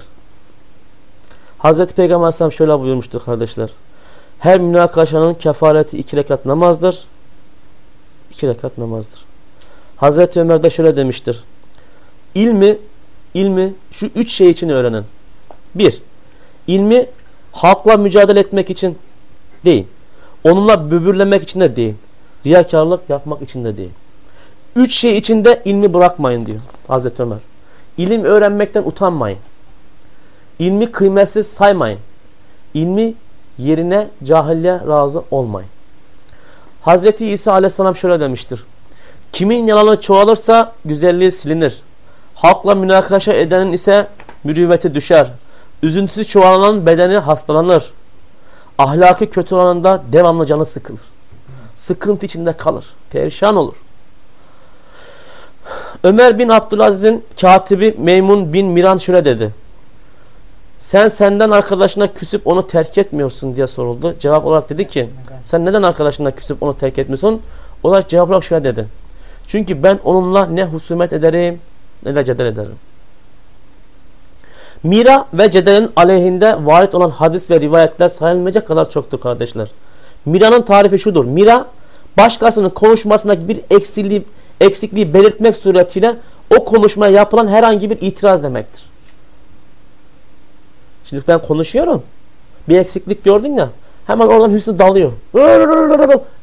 Hazreti Peygamber Aleyhisselam şöyle buyurmuştur kardeşler. Her münakaşanın kefareti iki rekat namazdır. İki rekat namazdır. Hazreti Ömer de şöyle demiştir. İlmi, ilmi şu üç şey için öğrenen. Bir, ilmi halkla mücadele etmek için değil. Onunla böbürlemek için de değil. Riyakarlık yapmak için de değil. Üç şey içinde ilmi bırakmayın diyor Hazreti Ömer. İlim öğrenmekten utanmayın. İlmi kıymetsiz saymayın. İlmi yerine cahille razı olmayın. Hazreti İsa aleyhisselam şöyle demiştir. Kimin yalanı çoğalırsa güzelliği silinir. Halkla münakaşa edenin ise mürüvveti düşer. Üzüntüsü çoğalanın bedeni hastalanır. Ahlaki kötü olanında devamlı canı sıkılır. Sıkıntı içinde kalır. Perişan olur. Ömer bin Abdülaziz'in katibi Meymun bin Miran şöyle dedi. Sen senden arkadaşına küsüp onu terk etmiyorsun diye soruldu. Cevap olarak dedi ki sen neden arkadaşına küsüp onu terk etmiyorsun? O da cevap olarak şöyle dedi. Çünkü ben onunla ne husumet ederim ne de cedel ederim. Mira ve cedelin aleyhinde varit olan hadis ve rivayetler sayılmayacak kadar çoktu kardeşler. Mira'nın tarifi şudur. Mira başkasının konuşmasındaki bir eksikliği, eksikliği belirtmek suretiyle o konuşmaya yapılan herhangi bir itiraz demektir. Şimdi ben konuşuyorum. Bir eksiklik gördün ya. Hemen oradan Hüsnü dalıyor.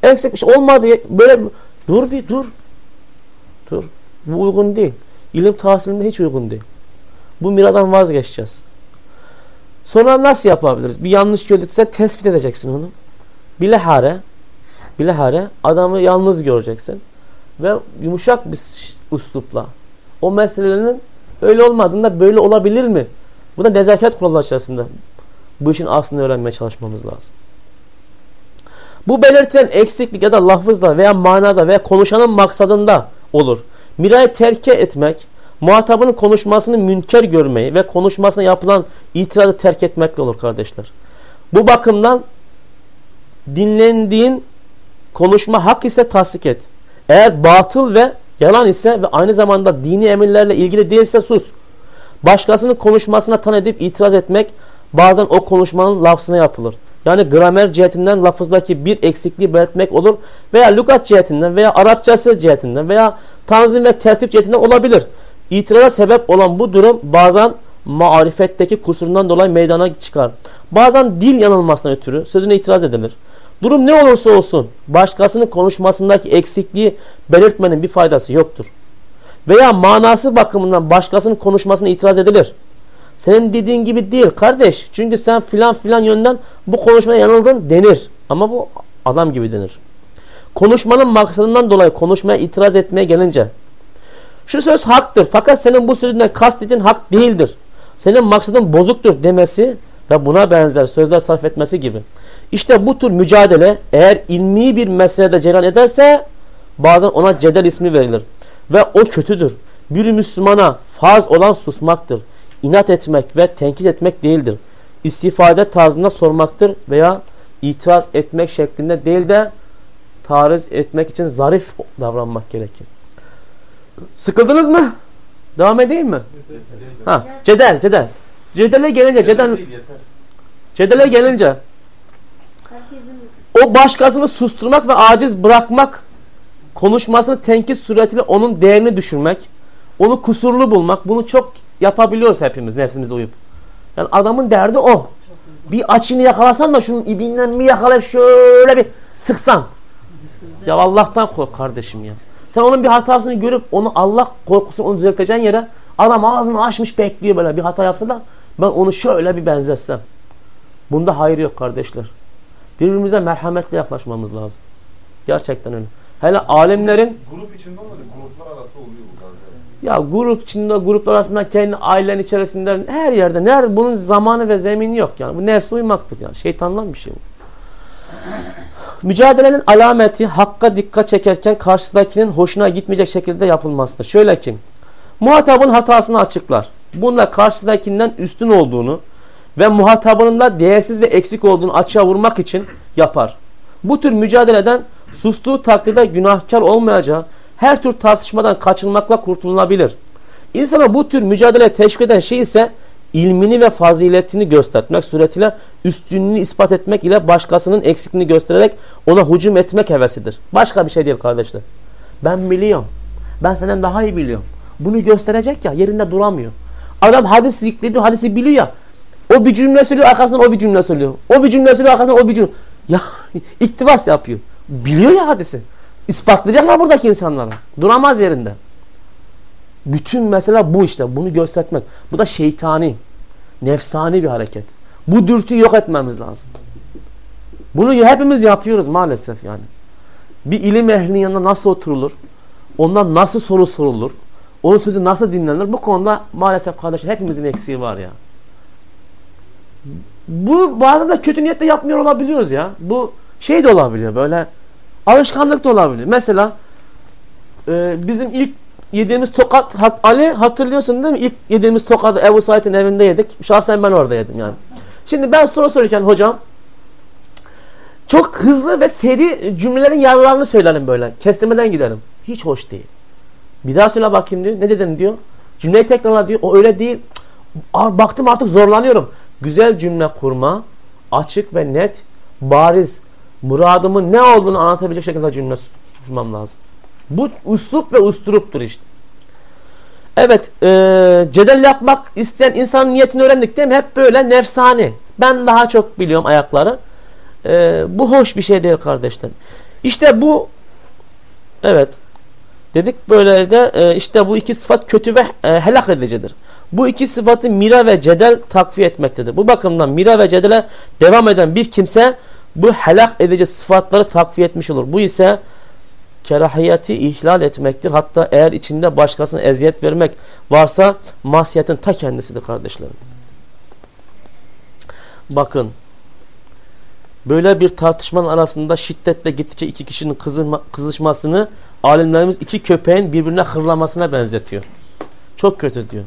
Eksik bir şey olmadı. Böyle dur bir dur. Dur. Bu uygun değil. İlim tahsilinde hiç uygun değil. Bu miradan vazgeçeceğiz. Sonra nasıl yapabiliriz? Bir yanlış gördükse tespit edeceksin onu. Bilehare bilehare adamı yalnız göreceksin. Ve yumuşak bir uslupla o meselelerin öyle olmadığında böyle olabilir mi? Bu da nezaket kuralları içerisinde. Bu işin aslını öğrenmeye çalışmamız lazım. Bu belirtilen eksiklik ya da lafızda veya manada veya konuşanın maksadında olur. Mirayı terke etmek, muhatabının konuşmasını münker görmeyi ve konuşmasına yapılan itirazı terk etmekle olur kardeşler. Bu bakımdan dinlendiğin konuşma hak ise tasdik et. Eğer batıl ve yalan ise ve aynı zamanda dini emirlerle ilgili değilse sus. Başkasının konuşmasına tan edip itiraz etmek bazen o konuşmanın lafzına yapılır. Yani gramer cihetinden lafızdaki bir eksikliği belirtmek olur veya lügat cihetinden veya Arapçası cihetinden veya tanzim ve tertip cihetinden olabilir. İtiraza sebep olan bu durum bazen marifetteki kusurundan dolayı meydana çıkar. Bazen dil yanılmasına ötürü sözüne itiraz edilir. Durum ne olursa olsun başkasının konuşmasındaki eksikliği belirtmenin bir faydası yoktur. Veya manası bakımından başkasının konuşmasına itiraz edilir. Senin dediğin gibi değil kardeş. Çünkü sen filan filan yönden bu konuşmaya yanıldın denir. Ama bu adam gibi denir. Konuşmanın maksadından dolayı konuşmaya itiraz etmeye gelince şu söz haktır fakat senin bu sözünden kastettiğin hak değildir. Senin maksadın bozuktur demesi ve buna benzer sözler sarf etmesi gibi. İşte bu tür mücadele eğer ilmi bir meselede cereyan ederse bazen ona cedel ismi verilir. Ve o kötüdür. Bir Müslümana farz olan susmaktır. İnat etmek ve tenkit etmek değildir. İstifade tarzında sormaktır veya itiraz etmek şeklinde değil de tariz etmek için zarif davranmak gerekir. Sıkıldınız mı? Devam edeyim mi? Ha, cedel, cedel. Cedele gelince cedel, cedele gelince o başkasını susturmak ve aciz bırakmak konuşmasını tenkit suretiyle onun değerini düşürmek onu kusurlu bulmak bunu çok yapabiliyoruz hepimiz nefsimize uyup. Yani adamın derdi o. Bir açını yakalasan da şunun ibinden bir yakalayıp şöyle bir sıksan. Ya Allah'tan kork kardeşim ya. Sen onun bir hatasını görüp onu Allah korkusu onu düzelteceğin yere adam ağzını açmış bekliyor böyle bir hata yapsa da ben onu şöyle bir benzetsem. Bunda hayır yok kardeşler. Birbirimize merhametle yaklaşmamız lazım. Gerçekten öyle. Hele alemlerin Grup içinde olmadı, gruplar arası oluyor bu bazen. ya grup içinde gruplar arasında kendi ailenin içerisinde her yerde nerede bunun zamanı ve zemini yok yani. Bu nefse uymaktır yani. Şeytandan bir şey bu. Mücadelenin alameti hakka dikkat çekerken karşıdakinin hoşuna gitmeyecek şekilde yapılmasıdır. Şöyle ki muhatabın hatasını açıklar. Bununla karşıdakinden üstün olduğunu ve muhatabının da değersiz ve eksik olduğunu açığa vurmak için yapar. Bu tür mücadeleden sustuğu takdirde günahkar olmayacağı her tür tartışmadan kaçınmakla kurtulunabilir. İnsana bu tür mücadele teşvik eden şey ise ilmini ve faziletini göstermek suretiyle üstünlüğünü ispat etmek ile başkasının eksikliğini göstererek ona hücum etmek hevesidir. Başka bir şey değil kardeşler. Ben biliyorum. Ben senden daha iyi biliyorum. Bunu gösterecek ya yerinde duramıyor. Adam hadis zikrediyor, hadisi biliyor ya. O bir cümle söylüyor, arkasından o bir cümle söylüyor. O bir cümle söylüyor, arkasından o bir cümle. Ya iktibas yapıyor. Biliyor ya hadisi. İspatlayacak ya buradaki insanlara. Duramaz yerinde. Bütün mesele bu işte. Bunu göstermek. Bu da şeytani, nefsani bir hareket. Bu dürtüyü yok etmemiz lazım. Bunu hepimiz yapıyoruz maalesef yani. Bir ilim ehlinin yanında nasıl oturulur? Ondan nasıl soru sorulur? Onun sözü nasıl dinlenir? Bu konuda maalesef kardeşler hepimizin eksiği var ya. Bu bazen de kötü niyetle yapmıyor olabiliyoruz ya. Bu şey de olabiliyor böyle alışkanlık da olabiliyor. Mesela e, bizim ilk yediğimiz tokat hat, Ali hatırlıyorsun değil mi? İlk yediğimiz tokadı Ebu Said'in evinde yedik. Şahsen ben orada yedim yani. Şimdi ben soru sorarken hocam çok hızlı ve seri cümlelerin yararlarını söylerim böyle. Kestirmeden giderim. Hiç hoş değil. Bir daha söyle bakayım diyor. Ne dedin diyor. Cümleyi tekrarla diyor. O öyle değil. Baktım artık zorlanıyorum. Güzel cümle kurma. Açık ve net. Bariz. Muradımın ne olduğunu anlatabilecek şekilde cümle sunmam lazım. Bu uslup ve usturuptur işte. Evet. E, cedel yapmak isteyen insanın niyetini öğrendik değil mi? Hep böyle nefsani. Ben daha çok biliyorum ayakları. E, bu hoş bir şey değil kardeşler. İşte bu evet dedik böyle de e, işte bu iki sıfat kötü ve e, helak edicidir. Bu iki sıfatı mira ve cedel takviye etmektedir. Bu bakımdan mira ve cedele devam eden bir kimse bu helak edici sıfatları takviye etmiş olur. Bu ise kerahiyeti ihlal etmektir. Hatta eğer içinde başkasına eziyet vermek varsa masiyetin ta kendisidir kardeşlerim. Bakın böyle bir tartışmanın arasında şiddetle gittikçe iki kişinin kızışma, kızışmasını alimlerimiz iki köpeğin birbirine hırlamasına benzetiyor. Çok kötü diyor.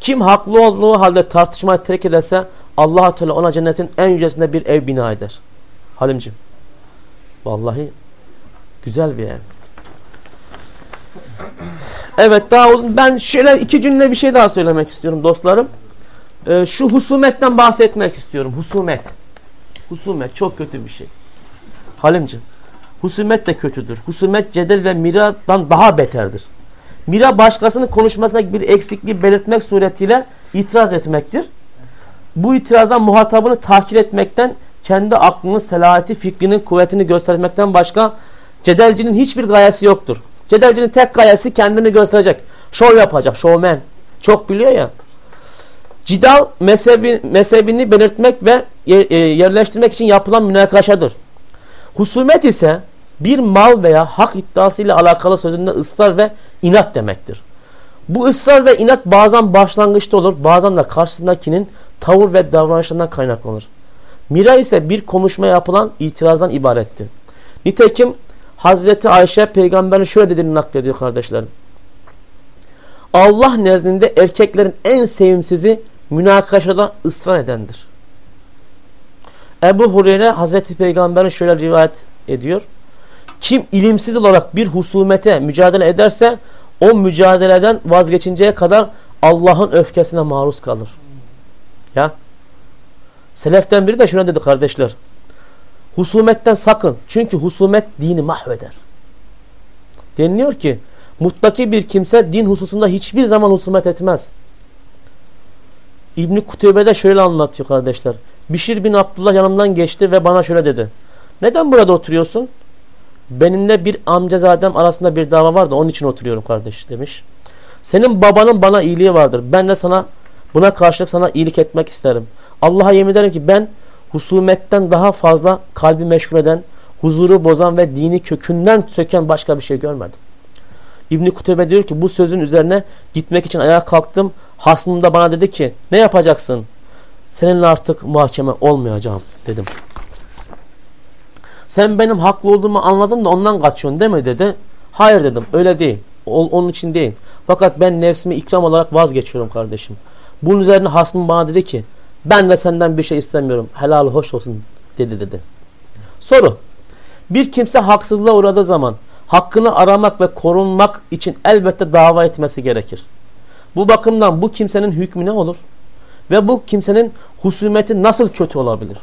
Kim haklı olduğu halde tartışmayı terk ederse allah Teala ona cennetin en yücesinde bir ev bina eder. Halimcim. Vallahi güzel bir ev. Evet daha uzun. Ben şöyle iki cümle bir şey daha söylemek istiyorum dostlarım. Ee, şu husumetten bahsetmek istiyorum. Husumet. Husumet çok kötü bir şey. Halimcim. Husumet de kötüdür. Husumet cedel ve miradan daha beterdir. Mira başkasının konuşmasındaki bir eksikliği belirtmek suretiyle itiraz etmektir. Bu itirazdan muhatabını tahkir etmekten, kendi aklının, selahati, fikrinin kuvvetini göstermekten başka cedelcinin hiçbir gayesi yoktur. Cedelcinin tek gayesi kendini gösterecek. Şov yapacak, şovmen. Çok biliyor ya. Cidal mezhebi, mezhebini belirtmek ve yerleştirmek için yapılan münakaşadır. Husumet ise bir mal veya hak iddiasıyla alakalı sözünde ısrar ve inat demektir. Bu ısrar ve inat bazen başlangıçta olur, bazen de karşısındakinin tavır ve davranışlarından kaynaklanır. Mira ise bir konuşma yapılan itirazdan ibarettir. Nitekim Hazreti Ayşe peygamberin şöyle dediğini naklediyor kardeşlerim. Allah nezdinde erkeklerin en sevimsizi münakaşada ısrar edendir. Ebu Hureyre Hazreti Peygamber'in şöyle rivayet ediyor. Kim ilimsiz olarak bir husumete mücadele ederse o mücadeleden vazgeçinceye kadar Allah'ın öfkesine maruz kalır. Ya. Seleften biri de şuna dedi kardeşler. Husumetten sakın. Çünkü husumet dini mahveder. Deniliyor ki mutlaki bir kimse din hususunda hiçbir zaman husumet etmez. İbni Kuteybe'de şöyle anlatıyor kardeşler. Bişir bin Abdullah yanımdan geçti ve bana şöyle dedi. Neden burada oturuyorsun? Benimle bir amcazadem arasında bir dava var da onun için oturuyorum kardeş demiş. Senin babanın bana iyiliği vardır. Ben de sana buna karşılık sana iyilik etmek isterim. Allah'a yemin ederim ki ben husumetten daha fazla kalbi meşgul eden, huzuru bozan ve dini kökünden söken başka bir şey görmedim. İbni Kutebe diyor ki bu sözün üzerine gitmek için ayağa kalktım. Hasmım da bana dedi ki ne yapacaksın? Seninle artık muhakeme olmayacağım dedim. Sen benim haklı olduğumu anladın da ondan kaçıyorsun değil mi dedi. Hayır dedim öyle değil. O, onun için değil. Fakat ben nefsimi ikram olarak vazgeçiyorum kardeşim. Bunun üzerine hasmım bana dedi ki ben de senden bir şey istemiyorum. Helal hoş olsun dedi dedi. Soru. Bir kimse haksızlığa uğradığı zaman hakkını aramak ve korunmak için elbette dava etmesi gerekir. Bu bakımdan bu kimsenin hükmü ne olur? Ve bu kimsenin husumeti nasıl kötü olabilir?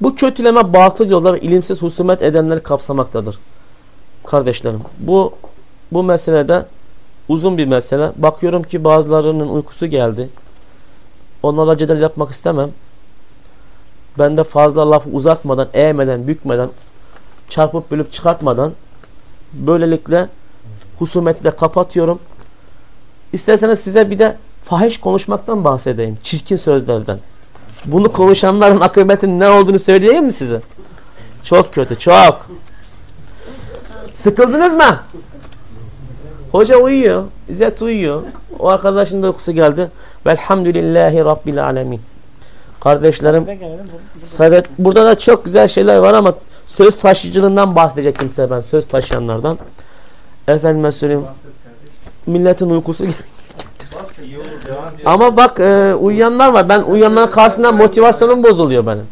Bu kötüleme batıl yollar ve ilimsiz husumet edenleri kapsamaktadır. Kardeşlerim bu bu meselede uzun bir mesele. Bakıyorum ki bazılarının uykusu geldi. Onlarla cedel yapmak istemem. Ben de fazla lafı uzatmadan, eğmeden, bükmeden, çarpıp bölüp çıkartmadan böylelikle husumeti de kapatıyorum. İsterseniz size bir de fahiş konuşmaktan bahsedeyim. Çirkin sözlerden. Bunu konuşanların akıbetin ne olduğunu söyleyeyim mi size? Çok kötü, çok. Sıkıldınız mı? Hoca uyuyor. İzzet uyuyor. O arkadaşın da uykusu geldi. Velhamdülillahi Rabbil alemin. Kardeşlerim Saadet, burada da çok güzel şeyler var ama söz taşıyıcılığından bahsedecektim size ben. Söz taşıyanlardan. Efendime söyleyeyim. Milletin uykusu ama bak e, uyuyanlar var. Ben uyuyanların karşısında motivasyonum bozuluyor benim.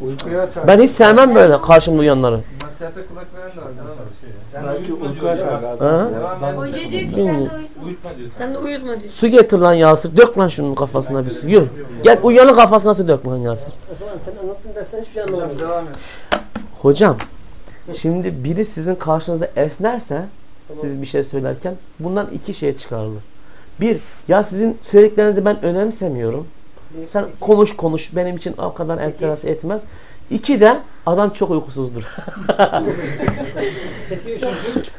Ben hiç sevmem böyle karşımda uyuyanları. Nasihate kulak veren de var. Belki uyku açar Ha? Hoca diyor ki sen de uyutma. Sen de uyutma diyor. Su getir lan Yasir. Dök lan şunun kafasına bir su. Yürü. Gel uyanın kafasına su dök lan Yasir. O zaman sen anlattın dersen hiçbir şey anlamadım. Devam et. Hocam şimdi biri sizin karşınızda esnerse siz bir şey söylerken bundan iki şey çıkarılır. Bir, ya sizin söylediklerinizi ben önemsemiyorum. Sen konuş konuş benim için o kadar enteres etmez. İki de adam çok uykusuzdur.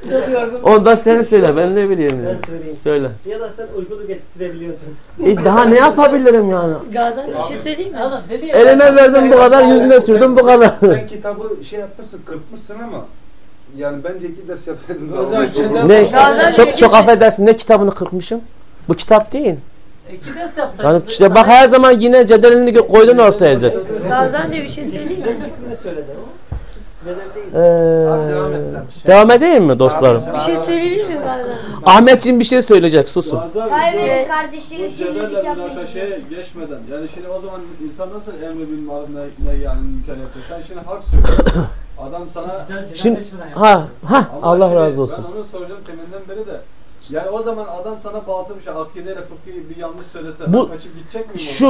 Çok yorgun. Ondan sen söyle ben ne bileyim. Ben ya. söyleyeyim. Söyle. Ya da sen uykulu getirebiliyorsun. E daha ne yapabilirim yani? Gazi bir şey söyleyeyim mi? Adam dedi ya. Elime verdim bu kadar, yüzüne sürdüm bu kadar. Sen kitabı şey yapmışsın, kırpmışsın ama yani bence iki ders yapsaydın daha Ne? Çok çok affedersin ne kitabını kırpmışım? Bu kitap değil. İki ders yapsaydın. Yani işte bak her zaman yine cedelini koydun ortaya Zet. Gazi amca bir şey söyleyeyim mi? Fikrini söyledi o. Bedel değil. Ee, Abi devam devam edeyim mi dostlarım? Bir şey söyleyebilir miyim Gazi amca? Ahmetciğim bir şey söyleyecek susun. Çay verin Evet. kardeşlerim Bu için iyilik yapmayın. münakaşaya geçmeden yani şimdi o zaman insan nasıl emri bil maruf ne, ne yani mümkün yapıyor. Sen şimdi hak söylüyorsun. Adam sana Şimdi ha ha Allah şimdi razı olsun. Ben onu soracağım teminden beri de. Yani o zaman adam sana batıl bir şey, akideyle fıkhi bir yanlış söylese Bu- kaçıp gidecek miyim? Şu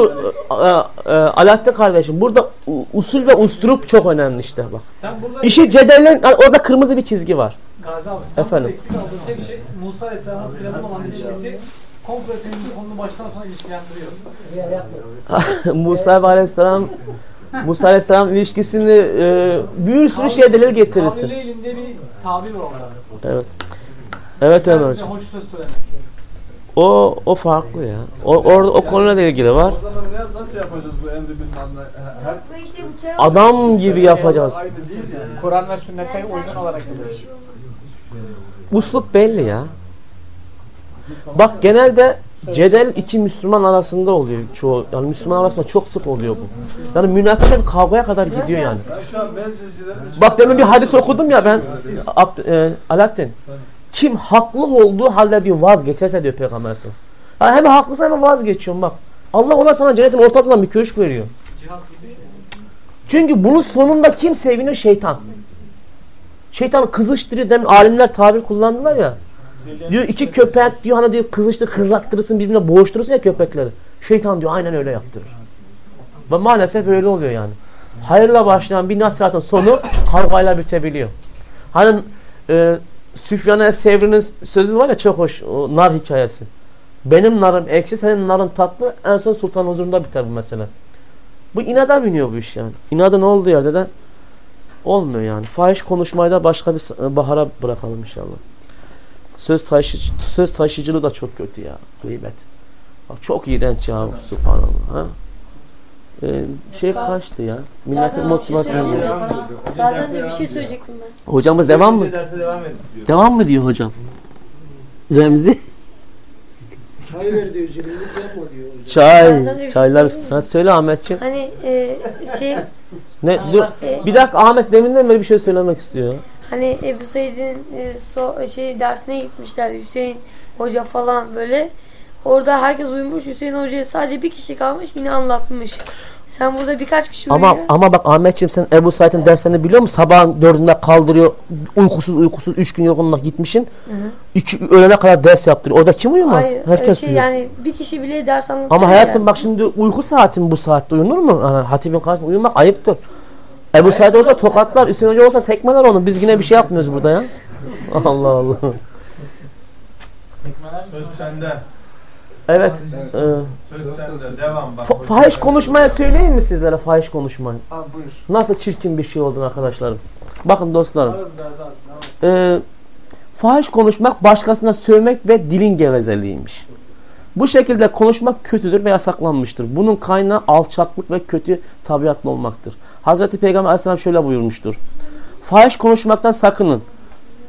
oradan? e, e, Alaaddin kardeşim burada usul ve usturup çok önemli işte bak. Sen burada İşi cedellen orada kırmızı bir çizgi var. Gazi abi sen Efendim? eksik aldığın tek şey Musa Aleyhisselam'ın Firavun olan ilişkisi komple senin konunu baştan sona ilişkilendiriyor. Musa Aleyhisselam Musa Aleyhisselam ilişkisini e, bir sürü şey delil getirirsin. Kavli elinde bir tabir var orada. Evet. Evet Ömer hocam. hoş söz söylemek. O o farklı ya. O orada o konuyla da ilgili var. O zaman ne, nasıl yapacağız bu emri bil maruf her Ve işte bu çay Adam gibi yapacağız. Kur'an ve sünnete uygun olarak yapıyoruz. Uslup belli ya. Bak genelde cedel iki Müslüman arasında oluyor çoğu. Yani Müslüman arasında çok sık oluyor bu. Yani münakaşa bir kavgaya kadar gidiyor yani. Bak demin bir hadis okudum ya ben Abd, e, Alaaddin. Kim haklı olduğu halde bir vazgeçerse diyor Peygamber sallallahu. Yani hem haklısın hem vazgeçiyorsun bak. Allah ona sana cennetin ortasından bir köşk veriyor. Şey. Çünkü bunun sonunda kim seviniyor? Şeytan. Şeytan kızıştırıyor. Demin alimler tabir kullandılar ya. Diyor iki köpek diyor hani diyor kızıştır kırlattırırsın birbirine boğuşturursun ya köpekleri. Şeytan diyor aynen öyle yaptırır. Ve maalesef öyle oluyor yani. Hayırla başlayan bir nasihatın sonu kavgayla bitebiliyor. Hani e, Süfyan Sevri'nin sözü var ya çok hoş o nar hikayesi. Benim narım ekşi senin narın tatlı en son sultan huzurunda biter bu mesele. Bu inada biniyor bu iş yani. İnada ne olduğu yerde de olmuyor yani. Fahiş konuşmayı da başka bir s- bahara bırakalım inşallah. Söz taşıcı, söz taşıyıcılığı da çok kötü ya. Gıybet. Bak çok iğrenç ya. Subhanallah. Ha? Ee, şey kaçtı ya. Milletin Zaten bir şey motivasyonu. söyleyeyim bozuldu. mi? Bazen de bir şey söyleyecektim ben. Hocamız devam mı? Derse devam et diyor. Devam mı diyor hocam? Remzi. Çay ver diyor cebinde yapma diyor. Çay. Bazen bir Çaylar. şey? Ha, söyle Ahmetciğim. Hani e, şey Ne, dur. Bir dakika Ahmet deminden beri bir şey söylemek istiyor. hani Ebu Said'in e, so, şey dersine gitmişler Hüseyin Hoca falan böyle. Orada herkes uyumuş. Hüseyin Hoca'ya sadece bir kişi kalmış yine anlatmış. Sen burada birkaç kişi Ama uyuyor. ama bak Ahmetciğim sen Ebu Said'in derslerini biliyor musun? Sabahın dördünde kaldırıyor. Uykusuz uykusuz üç gün yorgunluğuna gitmişsin. İki öğlene kadar ders yaptırıyor. Orada kim uyumaz? Hayır, Herkes şey, uyuyor. yani bir kişi bile ders anlatıyor. Ama hayatım ya. bak şimdi uyku saatin bu saatte uyunur mu? Yani hatibin karşısında uyumak ayıptır. Ebu Said olsa tokatlar, Hüseyin Hoca olsa tekmeler onu. Biz yine bir şey yapmıyoruz burada ya. Allah Allah. Söz sende. Evet. e. Devam bak. fa- fahiş konuşmaya söyleyeyim mi sizlere fahiş konuşmayı? Abi buyur. Nasıl çirkin bir şey olduğunu arkadaşlarım. Bakın dostlarım. Arız biraz abi. Devam et. e, fahiş konuşmak başkasına sövmek ve dilin gevezeliğiymiş. Bu şekilde konuşmak kötüdür ve yasaklanmıştır. Bunun kaynağı alçaklık ve kötü tabiatlı olmaktır. Hazreti Peygamber Aleyhisselam şöyle buyurmuştur. Fahiş konuşmaktan sakının.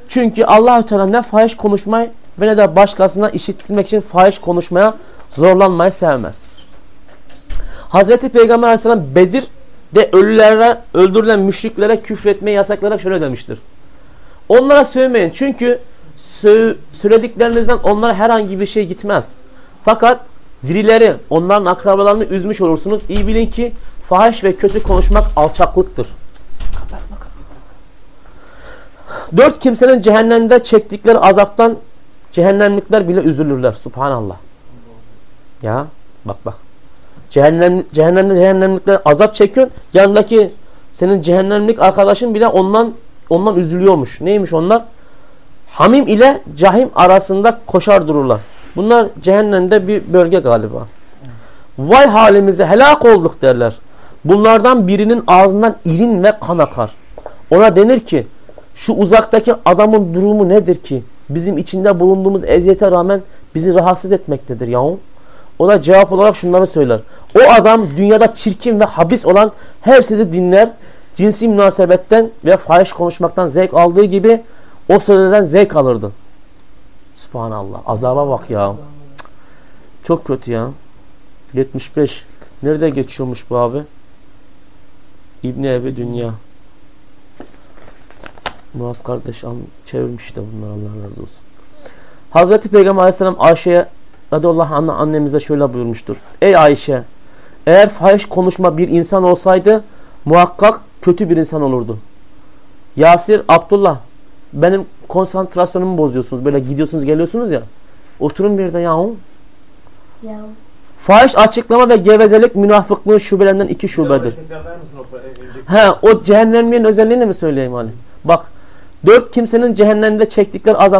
Çünkü Allahü Teala ne fahiş konuşmayı ve ne de başkasına işittirmek için fahiş konuşmaya zorlanmayı sevmez. Hazreti Peygamber Aleyhisselam Bedir'de ölülere, öldürülen müşriklere küfretmeyi yasaklayarak şöyle demiştir. Onlara sövmeyin. Çünkü sö- söylediklerinizden onlara herhangi bir şey gitmez. Fakat dirileri, onların akrabalarını üzmüş olursunuz. İyi bilin ki fahiş ve kötü konuşmak alçaklıktır. Dört kimsenin cehennemde çektikleri azaptan cehennemlikler bile üzülürler. Subhanallah. Ya bak bak. Cehennem, cehennemde cehennemlikler azap çekiyor. Yanındaki senin cehennemlik arkadaşın bile ondan ondan üzülüyormuş. Neymiş onlar? Hamim ile cahim arasında koşar dururlar. Bunlar cehennemde bir bölge galiba. Vay halimize helak olduk derler. Bunlardan birinin ağzından irin ve kan akar. Ona denir ki şu uzaktaki adamın durumu nedir ki? Bizim içinde bulunduğumuz eziyete rağmen bizi rahatsız etmektedir yahu. O da cevap olarak şunları söyler. O adam dünyada çirkin ve habis olan her sizi dinler. Cinsi münasebetten ve fahiş konuşmaktan zevk aldığı gibi o sözlerden zevk alırdı. Subhanallah. Azaba bak ya. Çok kötü ya. 75. Nerede geçiyormuş bu abi? İbni Ebi Dünya. Muaz kardeş çevirmiş de bunlar Allah razı olsun. Hazreti Peygamber Aleyhisselam Ayşe'ye radıyallahu anh annemize şöyle buyurmuştur. Ey Ayşe eğer fahiş konuşma bir insan olsaydı muhakkak kötü bir insan olurdu. Yasir, Abdullah benim konsantrasyonumu bozuyorsunuz. Böyle gidiyorsunuz geliyorsunuz ya. Oturun bir de yahu. Ya. Fahiş açıklama ve gevezelik münafıklığın şubelerinden iki şubedir. O önceki? He o cehennemliğin özelliğini mi söyleyeyim Ali? Bak dört kimsenin cehennemde çektikleri azap